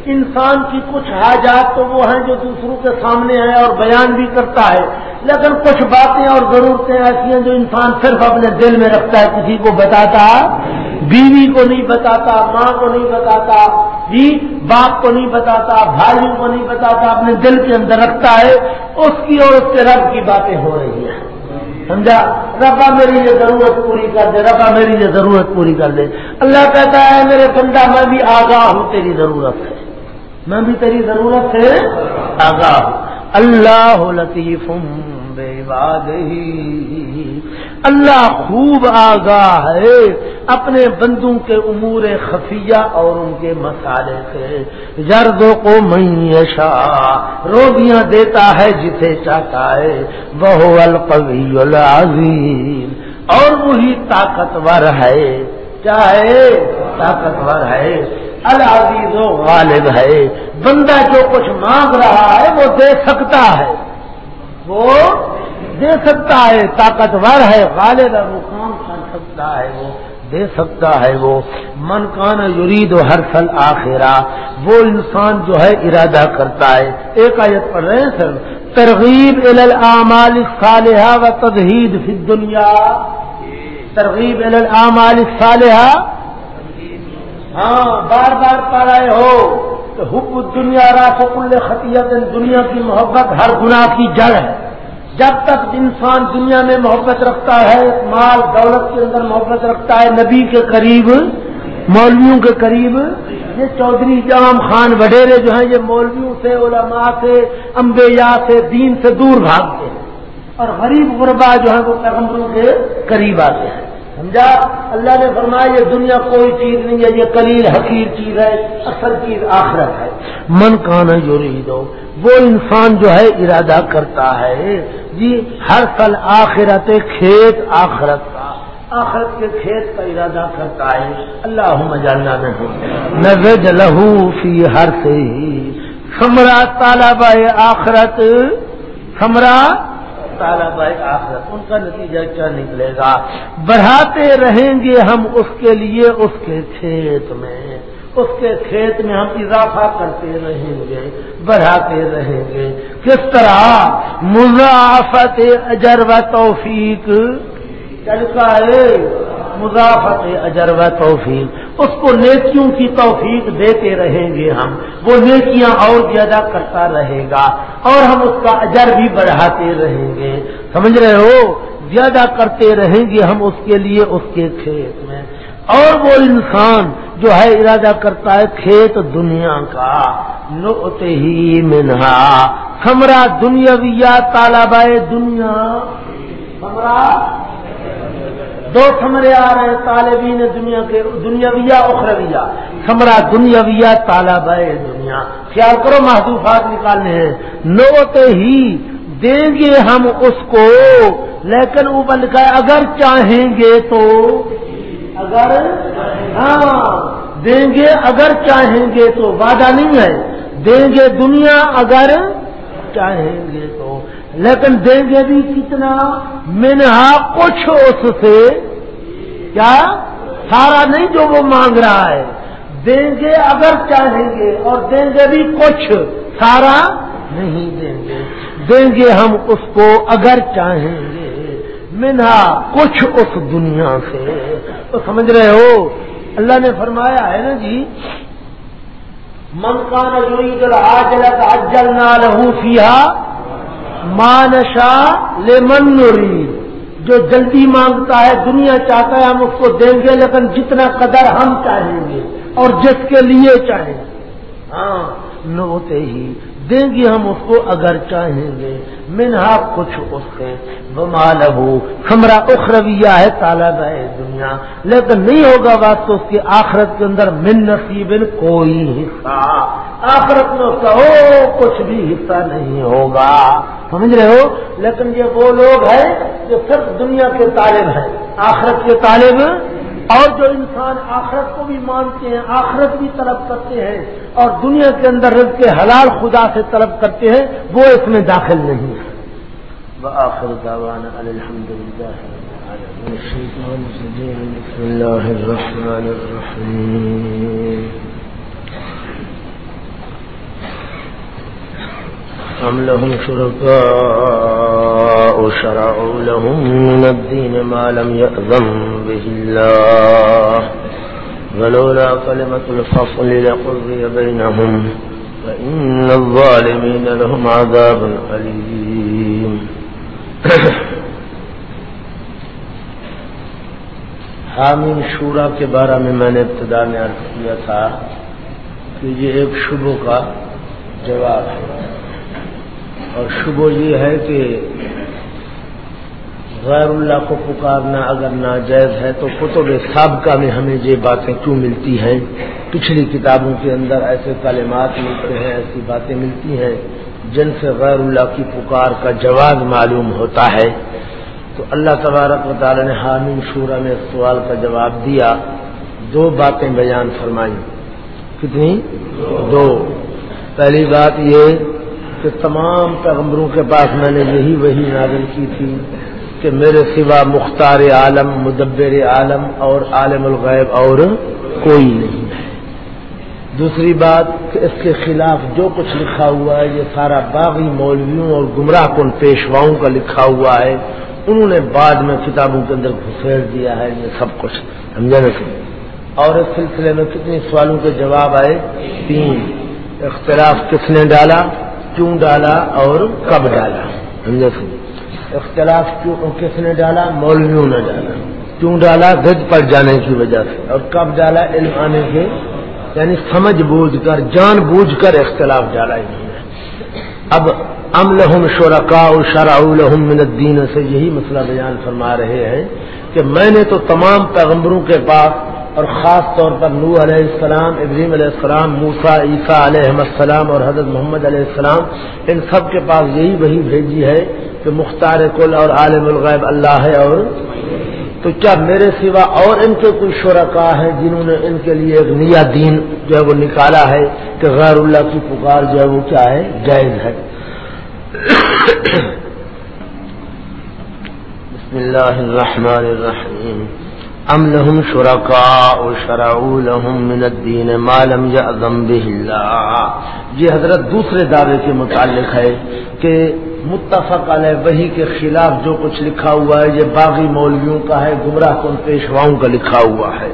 انسان کی کچھ حاجات تو وہ ہیں جو دوسروں کے سامنے ہیں اور بیان بھی کرتا ہے۔ لیکن کچھ باتیں اور ضرورتیں ایسی ہیں جو انسان صرف اپنے دل میں رکھتا ہے، کسی کو بتاتا، بیوی کو نہیں بتاتا، ماں کو نہیں بتاتا جی باپ کو نہیں بتاتا، بھائیوں کو نہیں بتاتا، اپنے دل کے اندر رکھتا ہے۔ اس کی اور اس کے رب کی باتیں ہو رہی ہیں۔ سمجھا؟ ربا میری یہ ضرورت پوری کر دے، ربا میری یہ ضرورت پوری کر دے۔ اللہ کہتا ہے، میرے بندہ، میں بھی آگاہ ہوں، تیری ضرورت ہے۔ میں بھی تیری ضرورت ہے آگاہ ہوں۔ اللہ لطیف بے اللہ خوب آگاہ ہے اپنے بندوں کے امور خفیہ اور ان کے مسالے سے جردوں کو میشا روگیاں دیتا ہے جسے چاہتا ہے۔ وہ القوی العظیم۔ اور وہی طاقتور ہے۔ چاہے طاقتور ہے۔ العزیز و غالب ہے۔ بندہ جو کچھ مانگ رہا ہے وہ دے سکتا ہے۔ وہ دے سکتا ہے، طاقتور ہے غالب ہے وہ کام کر سکتا ہے وہ، دے سکتا ہے وہ۔ من کان یرید و ہر سل آخرا وہ انسان جو ہے ارادہ کرتا ہے۔ ایک آیت پڑھ رہے ہیں سر، ترغیب العمال صالحہ و تدہید فی دنیا ترغیب العمال صالحہ ہاں بار بار پا رہے ہو۔ کہ حب دنیا راس کل خطیت دنیا کی محبت ہر گناہ کی جڑ ہے۔ جب تک انسان دنیا میں محبت رکھتا ہے، مال دولت کے اندر محبت رکھتا ہے، نبی کے قریب، مولویوں کے قریب، یہ چودھری جام خان وڈیرے جو ہیں، یہ مولویوں سے، علماء سے امبیا سے، دین سے دور بھاگتے ہیں۔ اور غریب غربا جو ہے وہ پیغمبروں کے قریب آتے ہیں۔ سمجھا؟ اللہ نے فرمایا، یہ دنیا کوئی چیز نہیں ہے، یہ کلیل حقیر چیز ہے، اصل چیز آخرت ہے۔ من کانا جو دو وہ انسان جو ہے ارادہ کرتا ہے۔ جی ہر سال آخرت کھیت آخرت کا۔ آخرت کے کھیت کا ارادہ کرتا ہے۔ اللہ مجالنا نہیں نہ لہو فی ہر سے ہی سمرا تالاب آخرت سمرا طالب آخرت، ان کا نتیجہ کیا نکلے گا؟ بڑھاتے رہیں گے ہم اس کے لیے، اس کے کھیت میں۔ اس کے کھیت میں ہم اضافہ کرتے رہیں گے، بڑھاتے رہیں گے۔ کس طرح؟ مضافت اجر و توفیق۔ چلتا ہے مضافت اجر و توفیق۔ اس کو نیکیوں کی توفیق دیتے رہیں گے ہم۔ وہ نیکیاں اور زیادہ کرتا رہے گا اور ہم اس کا اجر بھی بڑھاتے رہیں گے۔ سمجھ رہے ہو؟ زیادہ کرتے رہیں گے ہم اس کے لیے اس کے کھیت میں۔ اور وہ انسان جو ہے ارادہ کرتا ہے کھیت دنیا کا نوتے ہی منہا۔ ہمرا دنیا تالابائے دنیا۔ ہمرا دو سمرے آ رہے ہیں، طالبین دنیا کے دنیاویا اخرویا سمرا دنیاویا تالاب دنیا۔ خیال کرو محدودات نکالنے ہیں۔ نوتے ہی دیں گے ہم اس کو۔ لیکن وہ بند کا اگر چاہیں گے تو۔ اگر؟ ہاں۔ دیں گے، اگر چاہیں گے تو۔ وعدہ نہیں ہے۔ دیں گے دنیا، اگر چاہیں گے تو۔ لیکن دیں گے بھی کتنا؟ منہا کچھ اس سے، کیا؟ سارا نہیں جو وہ مانگ رہا ہے۔ دیں گے اگر چاہیں گے اور دیں گے بھی کچھ، سارا نہیں دیں گے۔ دیں گے ہم اس کو اگر چاہیں گے۔ منہا کچھ اس دنیا سے۔ تو سمجھ رہے ہو؟ اللہ نے فرمایا ہے نا جی من کا نجوری آجلت اجل نہ لہو فیا مانشا لے من جو جلدی مانگتا ہے، دنیا چاہتا ہے، ہم اس کو دیں گے، لیکن جتنا قدر ہم چاہیں گے اور جس کے لیے چاہیں۔ ہاں نوتے ہی دیں گے ہم اس کو اگر چاہیں گے۔ منہا کچھ اس سے۔ بمال ہمرا اخرویہ ہے طالب ہے دنیا۔ لیکن نہیں ہوگا بات تو اس کی آخرت کے اندر من نصیب کوئی حصہ۔ آخرت میں اس کا ہو کچھ بھی حصہ نہیں ہوگا۔ سمجھ رہے ہو؟ لیکن یہ وہ لوگ ہیں جو صرف دنیا کے طالب ہیں۔ آخرت کے طالب اور جو انسان آخرت کو بھی مانتے ہیں، آخرت بھی طلب کرتے ہیں اور دنیا کے اندر رز کے حلال خدا سے طلب کرتے ہیں، وہ اس میں داخل نہیں ہے بآخر دعوانا الحمد لله بسم الله الرحمن الرحيم أم لهم شركاء شرعوا لهم من الدين ما لم يأذن به الله ولولا كلمة الفصل لقضي بينهم فإن الظالمين لهم عذاب أليم حامین شورا کے بارے میں میں نے ابتدا میں عرض کیا تھا کہ یہ ایک شبوں کا جواب ہے۔ اور شبو یہ ہے کہ غیر اللہ کو پکارنا اگر ناجائز ہے تو کتب سابقہ میں ہمیں یہ باتیں کیوں ملتی ہیں؟ پچھلی کتابوں کے اندر ایسے کلمات ملتے ہیں، ایسی باتیں ملتی ہیں جن سے غیر اللہ کی پکار کا جواز معلوم ہوتا ہے۔ تو اللہ تبارک و تعالی نے حامیم شورا میں اس سوال کا جواب دیا۔ دو باتیں بیان فرمائی کتنی؟ دو۔ پہلی بات یہ کہ تمام پیغمبروں کے پاس میں نے یہی وہی نازل کی تھی کہ میرے سوا مختار عالم، مدبر عالم اور عالم الغیب اور کوئی نہیں ہے۔ دوسری بات کہ اس کے خلاف جو کچھ لکھا ہوا ہے، یہ سارا باغی مولویوں اور گمراہ کن پیشواؤں کا لکھا ہوا ہے۔ انہوں نے بعد میں کتابوں کے اندر گھسیڑ دیا ہے۔ یہ سب کچھ سمجھا نا اور اس سلسلے میں کتنے سوالوں کے جواب آئے؟ تین۔ اختلاف کس نے ڈالا؟ کیوں ڈالا اور کب ڈالا؟ سمجھا اختلاف کیوں؟ کس نے ڈالا؟ مولویوں نے ڈالا۔ کیوں ڈالا گد پڑ جانے کی وجہ سے۔ اور کب ڈالا؟ علم آنے کے یعنی سمجھ بوجھ کر جان بوجھ کر اختلاف ڈالا انہوں نے۔ اب ام لہم شرکا شرع لہم من الدین سے یہی مسئلہ بیان فرما رہے ہیں کہ میں نے تو تمام پیغمبروں کے پاس اور خاص طور پر نو علیہ السلام، ابراہیم علیہ السلام موسا عیسیٰ علیہ السلام اور حضرت محمد علیہ السلام، ان سب کے پاس یہی وہی بھیجی ہے کہ مختار کل اور عالم الغیب اللہ ہے اور تو کیا میرے سوا اور ان کے کوئی شرکا ہیں جنہوں نے ان کے لیے ایک نیا دین جو ہے وہ نکالا ہے کہ غیر اللہ کی پکار جو ہے وہ کیا ہے؟ جائز ہے۔ بسم اللہ الرحمن الرحیم۔ ام لهم شرکاء شرعوا لهم من الدین ما لم یعظم به اللہ یہ حضرت دوسرے دعوے کے متعلق ہے کہ متفق علیہ وہی کے خلاف جو کچھ لکھا ہوا ہے، یہ باغی مولویوں کا ہے، گمراہ کن پیشواؤں کا لکھا ہوا ہے۔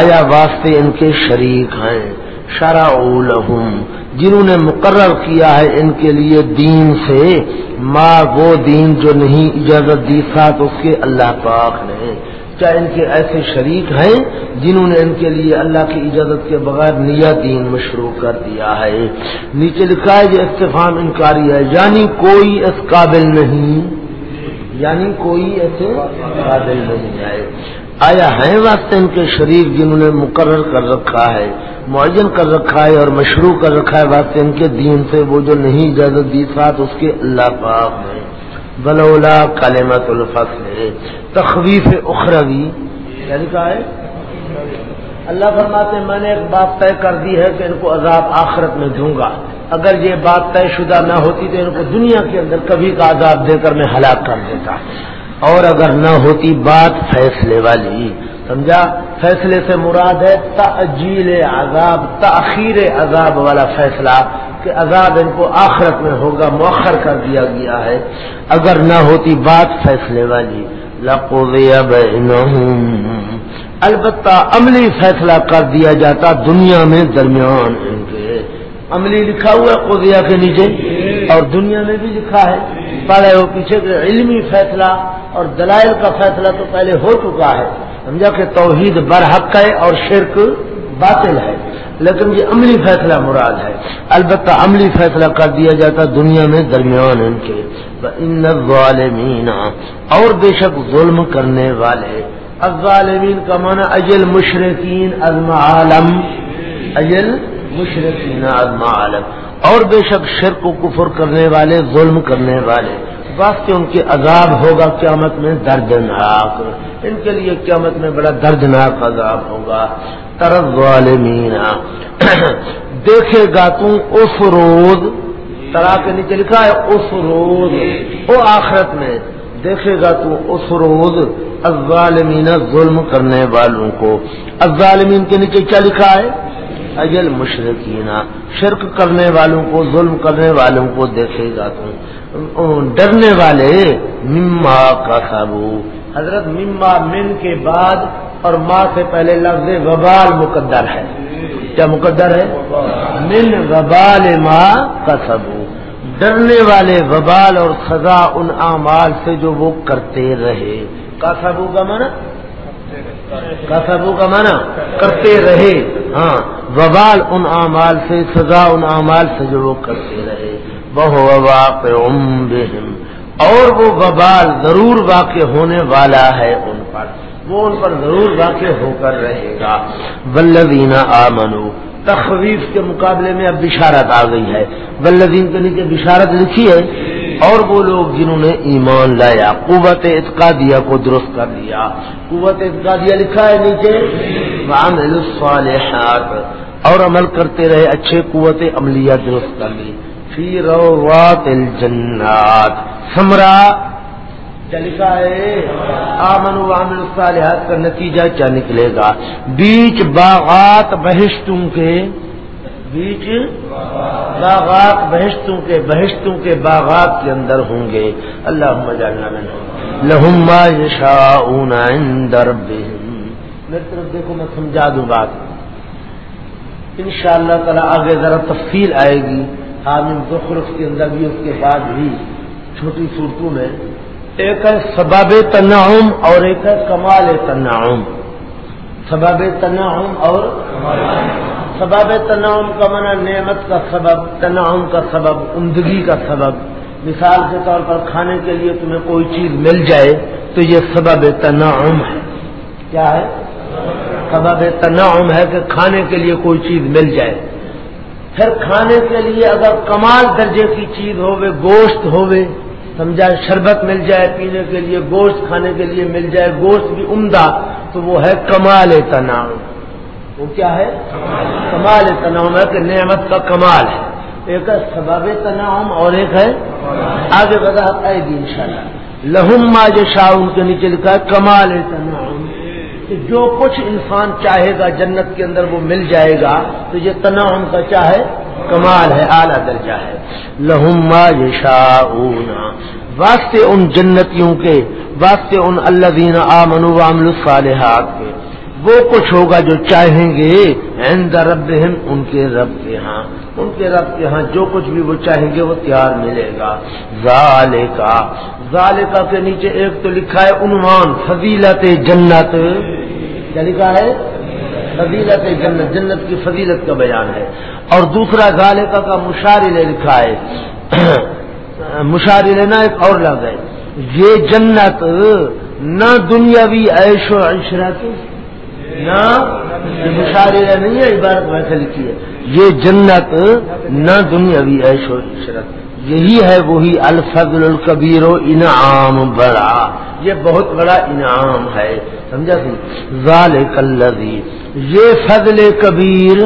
آیا واسطے ان کے شریک ہیں۔ شرع لهم، جنہوں نے مقرر کیا ہے ان کے لیے دین سے ماں وہ دین جو نہیں اجازت دی، ساتھ اس کے اللہ پاک نے۔ کیا ان کے ایسے شریک ہیں جنہوں نے ان کے لیے اللہ کی اجازت کے بغیر نیا دین مشروع کر دیا ہے۔ نیچے لکھا ہے یہ استفام انکاری ہے یعنی کوئی اس قابل نہیں۔ یعنی کوئی ایسے قابل نہیں ہے۔ آیا ہے واسطے ان کے شریک جنہوں نے مقرر کر رکھا ہے، معین کر رکھا ہے اور مشروع کر رکھا ہے، واسطے ان کے دین سے وہ جو نہیں اجازت دی، ساتھ اس کے اللہ پاک میں بلولا کلمت الفصل. تخویف اخروی. یعنی کہا ہے؟ اللہ فرماتے ہیں، میں نے ایک بات طے کر دی ہے کہ ان کو عذاب آخرت میں دوں گا۔ اگر یہ بات طے شدہ نہ ہوتی تو ان کو دنیا کے اندر کبھی کا عذاب دے کر میں ہلاک کر دیتا۔ اور اگر نہ ہوتی بات فیصلے والی سمجھا؟ فیصلے سے مراد ہے تعجیل عذاب تاخیر عذاب والا فیصلہ کہ عذاب ان کو آخرت میں ہوگا، مؤخر کر دیا گیا ہے۔ اگر نہ ہوتی بات فیصلے والی لقویا البتہ عملی فیصلہ کر دیا جاتا دنیا میں درمیان ان کے۔ عملی لکھا ہوا ہے قدیا کے نیچے، اور دنیا میں بھی لکھا ہے۔ پہلے وہ پیچھے کے علمی فیصلہ اور دلائل کا فیصلہ تو پہلے ہو چکا ہے۔ سمجھا کہ توحید برحق ہے اور شرک باطل ہے، لیکن یہ عملی فیصلہ مراد ہے۔ البتہ عملی فیصلہ کر دیا جاتا دنیا میں درمیان ان کے۔ ان ظالمین اور بے شک ظلم کرنے والے۔ الظالمین کا معنی اجل مشرقین ازم عالم اجل مشرقین ازم عالم اور بے شک شرک و کفر کرنے والے، ظلم کرنے والے۔ واسطے ان کے عذاب ہوگا، قیامت میں دردناک۔ ان کے لیے قیامت میں بڑا دردناک عذاب ہوگا۔ ترز ظالمین دیکھے گا تم اس روز، ترا کے نیچے لکھا ہے، اس روز۔ وہ آخرت میں دیکھے گا تو اس روز الظالمین ظلم کرنے والوں کو۔ الظالمین کے نیچے کیا لکھا ہے؟ اجل مشرقین شرک کرنے والوں کو، ظلم کرنے والوں کو دیکھے گا تو۔ ڈرنے والے، مما کا سابو حضرت مما من کے بعد اور ماں سے پہلے لفظ وبال مقدر ہے۔ کیا مقدر ہے؟ من وبال ماں کا سبو ڈرنے والے وبال اور سزا ان اعمال سے جو وہ کرتے رہے۔ کاسابو کا مانا کاسابو کا مانا کرتے رہے۔ ہاں وبال ان اعمال سے، سزا ان اعمال سے جو وہ کرتے رہے۔ بہو واقع اور وہ وبال ضرور واقع ہونے والا ہے ان پر۔ وہ ان پر ضرور واقع ہو کر رہے گا۔ ولدینہ آمنو تخویف کے مقابلے میں اب بشارت آ گئی ہے۔ بلدین کے نیچے بشارت لکھی ہے۔ اور وہ لوگ جنہوں نے ایمان لایا، قوت اعتقادیہ کو درست کر دیا قوت اعتقادیہ لکھا ہے نیچے؟ الصالحات۔ اور عمل کرتے رہے، اچھے قوت عملیہ درست کر لی۔ فی روات الجنات۔ سمرا لکھا ہے؟ آمن و عامل الصالحات کا نتیجہ کیا نکلے گا؟ بیچ باغات بہشتوں کے بیچ باغات بہشتوں کے بہشتوں کے باغات کے اندر ہوں گے۔ اللہ میں لہم ما یشاؤون میری طرف دیکھو میں سمجھا دوں بات۔ ان شاء اللہ تعالی آگے ذرا تفصیل آئے گی۔ حامل زخرف کے اندر بھی اس کے بعد بھی چھوٹی صورتوں میں۔ ایک ہے سباب تنعم اور ایک ہے کمال تنعم۔ سباب تنعم اور سباب تنعم کا منع، نعمت کا سبب تنعم کا سبب، عمدگی کا سبب۔ مثال کے طور پر کھانے کے لیے تمہیں کوئی چیز مل جائے تو یہ سبب تنعم ہے۔ کیا ہے؟ سبب تنعم ہے کہ کھانے کے لیے کوئی چیز مل جائے۔ پھر کھانے کے لیے اگر کمال درجے کی چیز ہوئے گوشت ہوئے سمجھا، شربت مل جائے پینے کے لیے، گوشت کھانے کے لیے مل جائے، گوشت بھی عمدہ، تو وہ ہے کمال تناؤ وہ کیا ہے؟ کمال تناؤ ہے کہ نعمت کا کمال ہے۔ ایک ہے سباب تناؤ اور ایک ہے آگے بتا آئے گی ان شاء اللہ لہما جو شاہ ان کے نیچے لکھا ہے، کمال تناؤ کہ جو کچھ انسان چاہے گا جنت کے اندر وہ مل جائے گا، تو یہ تناؤ کا چاہے کمال ہے، اعلیٰ درجہ ہے۔ لہما یشا واسطے ان جنتیوں کے، واسطے ان اللہ دین آمن عامل الصالحات۔ وہ کچھ ہوگا جو چاہیں گے، عند رب ان کے رب کے ہاں۔ ان کے رب کے ہاں جو کچھ بھی وہ چاہیں گے، وہ تیار ملے گا۔ ذالکا ذالکا کے نیچے ایک تو لکھا ہے عنوان، فضیلت جنت۔ کیا لکھا ہے؟ فضیلت جنت جنت کی فضیلت کا بیان ہے۔ اور دوسرا ذالکہ کا مشارل لکھا ہے۔ مشارل نا ایک اور لفظ ہے۔ یہ جنت نہ دنیاوی عیش و عشرت نہ مشارل نہیں ہے عبارت ویسے لکھی ہے۔ یہ جنت، نہ دنیاوی عیش و عشرت۔ یہی ہے وہی الفضل الکبیر و انعام بڑا۔ یہ بہت بڑا انعام ہے، سمجھا سی ظال کلزی یہ فضل کبیر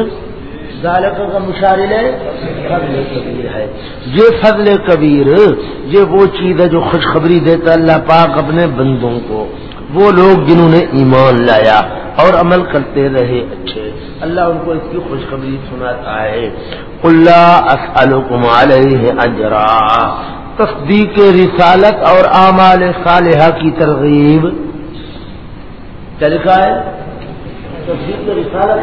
ظالق کا مشارل ہے فضل کبیر ہے۔ یہ فضل کبیر، یہ وہ چیز ہے جو خوشخبری دیتا اللہ پاک اپنے بندوں کو۔ وہ لوگ جنہوں نے ایمان لایا اور عمل کرتے رہے اچھے۔ اللہ ان کو اس کی خوشخبری سناتا ہے۔ اللہ اسلکم علیہ اجرا۔ تصدیق رسالت اور اعمال صالحہ کی ترغیب۔ کیا لکھا ہے؟ تصدیق رسالت۔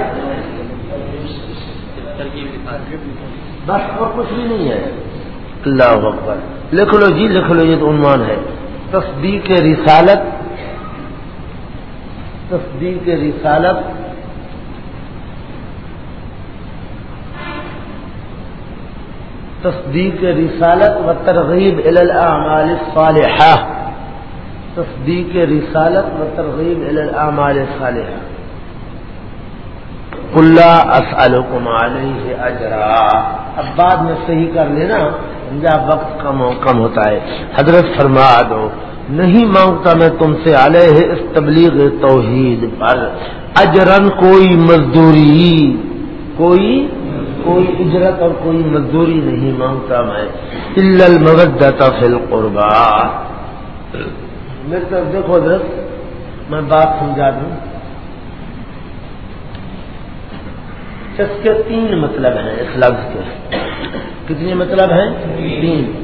بس اور کچھ بھی نہیں ہے۔ اللہ اکبر۔ لکھ لو جی لکھ لو، یہ تو عنوان ہے۔ تصدیق رسالت تصدیق رسالت تصدیق رسالت و ترغیب الاعمال الصالحہ تصدیق رسالت و ترغیب الاعمال الصالحہ اللہ اسلکم علیہ اجرا اب بعد میں صحیح کر لینا جب وقت کم کم ہوتا ہے حضرت فرما دو نہیں مانگتا میں تم سے علیہ اس تبلیغ توحید پر۔ اجرن کوئی مزدوری، کوئی کوئی اجرت اور کوئی مزدوری نہیں مانگتا میں۔ المودت فی القربا۔ میرے طرف دیکھو حضرت، میں بات سمجھا دوں۔ اس کے تین مطلب ہیں اس لفظ کے۔ کتنے مطلب ہیں؟ تین۔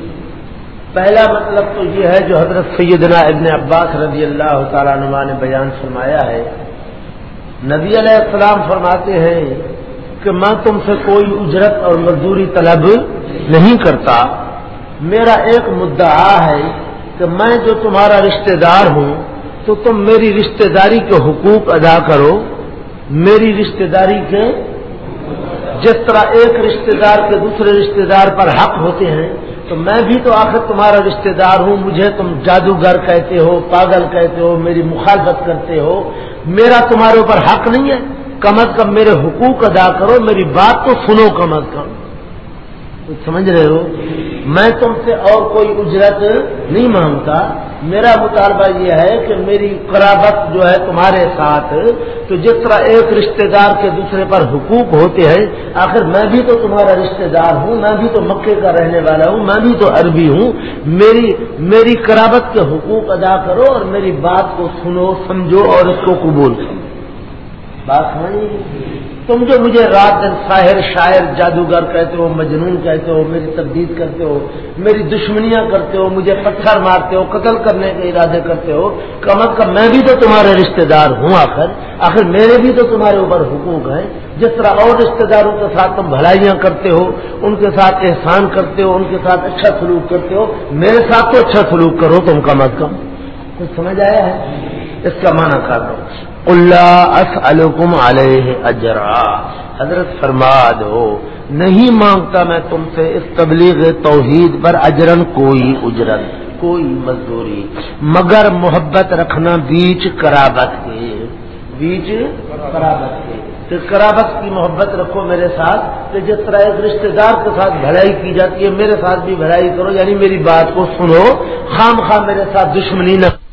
پہلا مطلب تو یہ ہے جو حضرت سیدنا ابن عباس رضی اللہ تعالیٰ نما نے بیان فرمایا ہے۔ نبی علیہ السلام فرماتے ہیں کہ میں تم سے کوئی اجرت اور مزدوری طلب نہیں کرتا۔ میرا ایک مدعا ہے کہ میں جو تمہارا رشتہ دار ہوں، تو تم میری رشتہ داری کے حقوق ادا کرو۔ میری رشتہ داری کے، جس طرح ایک رشتہ دار کے دوسرے رشتہ دار پر حق ہوتے ہیں تو میں بھی تو آخر تمہارا رشتہ دار ہوں، مجھے تم جادوگر کہتے ہو، پاگل کہتے ہو، میری مخالفت کرتے ہو۔ میرا تمہارے اوپر حق نہیں ہے۔ کم از کم میرے حقوق ادا کرو، میری بات تو سنو کم از کم۔ سمجھ رہے ہو؟ میں تم سے اور کوئی اجرت نہیں مانگتا۔ میرا مطالبہ یہ ہے کہ میری قرابت جو ہے تمہارے ساتھ، تو جس طرح ایک رشتہ دار کے دوسرے پر حقوق ہوتے ہیں، آخر میں بھی تو تمہارا رشتہ دار ہوں، میں بھی تو مکے کا رہنے والا ہوں، میں بھی تو عربی ہوں، میری میری قرابت کے حقوق ادا کرو اور میری بات کو سنو، سمجھو اور اس کو قبول کرو۔ بات سمجھ تم جو مجھے رات دن شاعر شاعر، جادوگر کہتے ہو، مجنون کہتے ہو، میری تبدیل کرتے ہو، میری دشمنیاں کرتے ہو، مجھے پتھر مارتے ہو، قتل کرنے کے ارادے کرتے ہو، کم از کم میں بھی تو تمہارے رشتہ دار ہوں آخر آخر میرے بھی تو تمہارے اوپر حقوق ہیں۔ جس طرح اور رشتہ داروں کے ساتھ تم بھلائیاں کرتے ہو، ان کے ساتھ احسان کرتے ہو، ان کے ساتھ اچھا سلوک کرتے ہو، میرے ساتھ تو اچھا سلوک کرو تم کم از کم۔ کچھ سمجھ آیا ہے؟ اس کا معنی کر دو اللہ اسلکم علیہ اجرا حضرت فرما دو، نہیں مانگتا میں تم سے اس تبلیغ توحید پر اجرن کوئی اجرت کوئی مزدوری۔ مگر محبت رکھنا بیچ کرابت کے۔ بیچ کرابت کے۔ پھر کرابت کی محبت رکھو میرے ساتھ کہ جس طرح ایک رشتہ دار کے ساتھ بھلائی کی جاتی ہے، میرے ساتھ بھی بھلائی کرو یعنی میری بات کو سنو۔ خام خام میرے ساتھ دشمنی نہ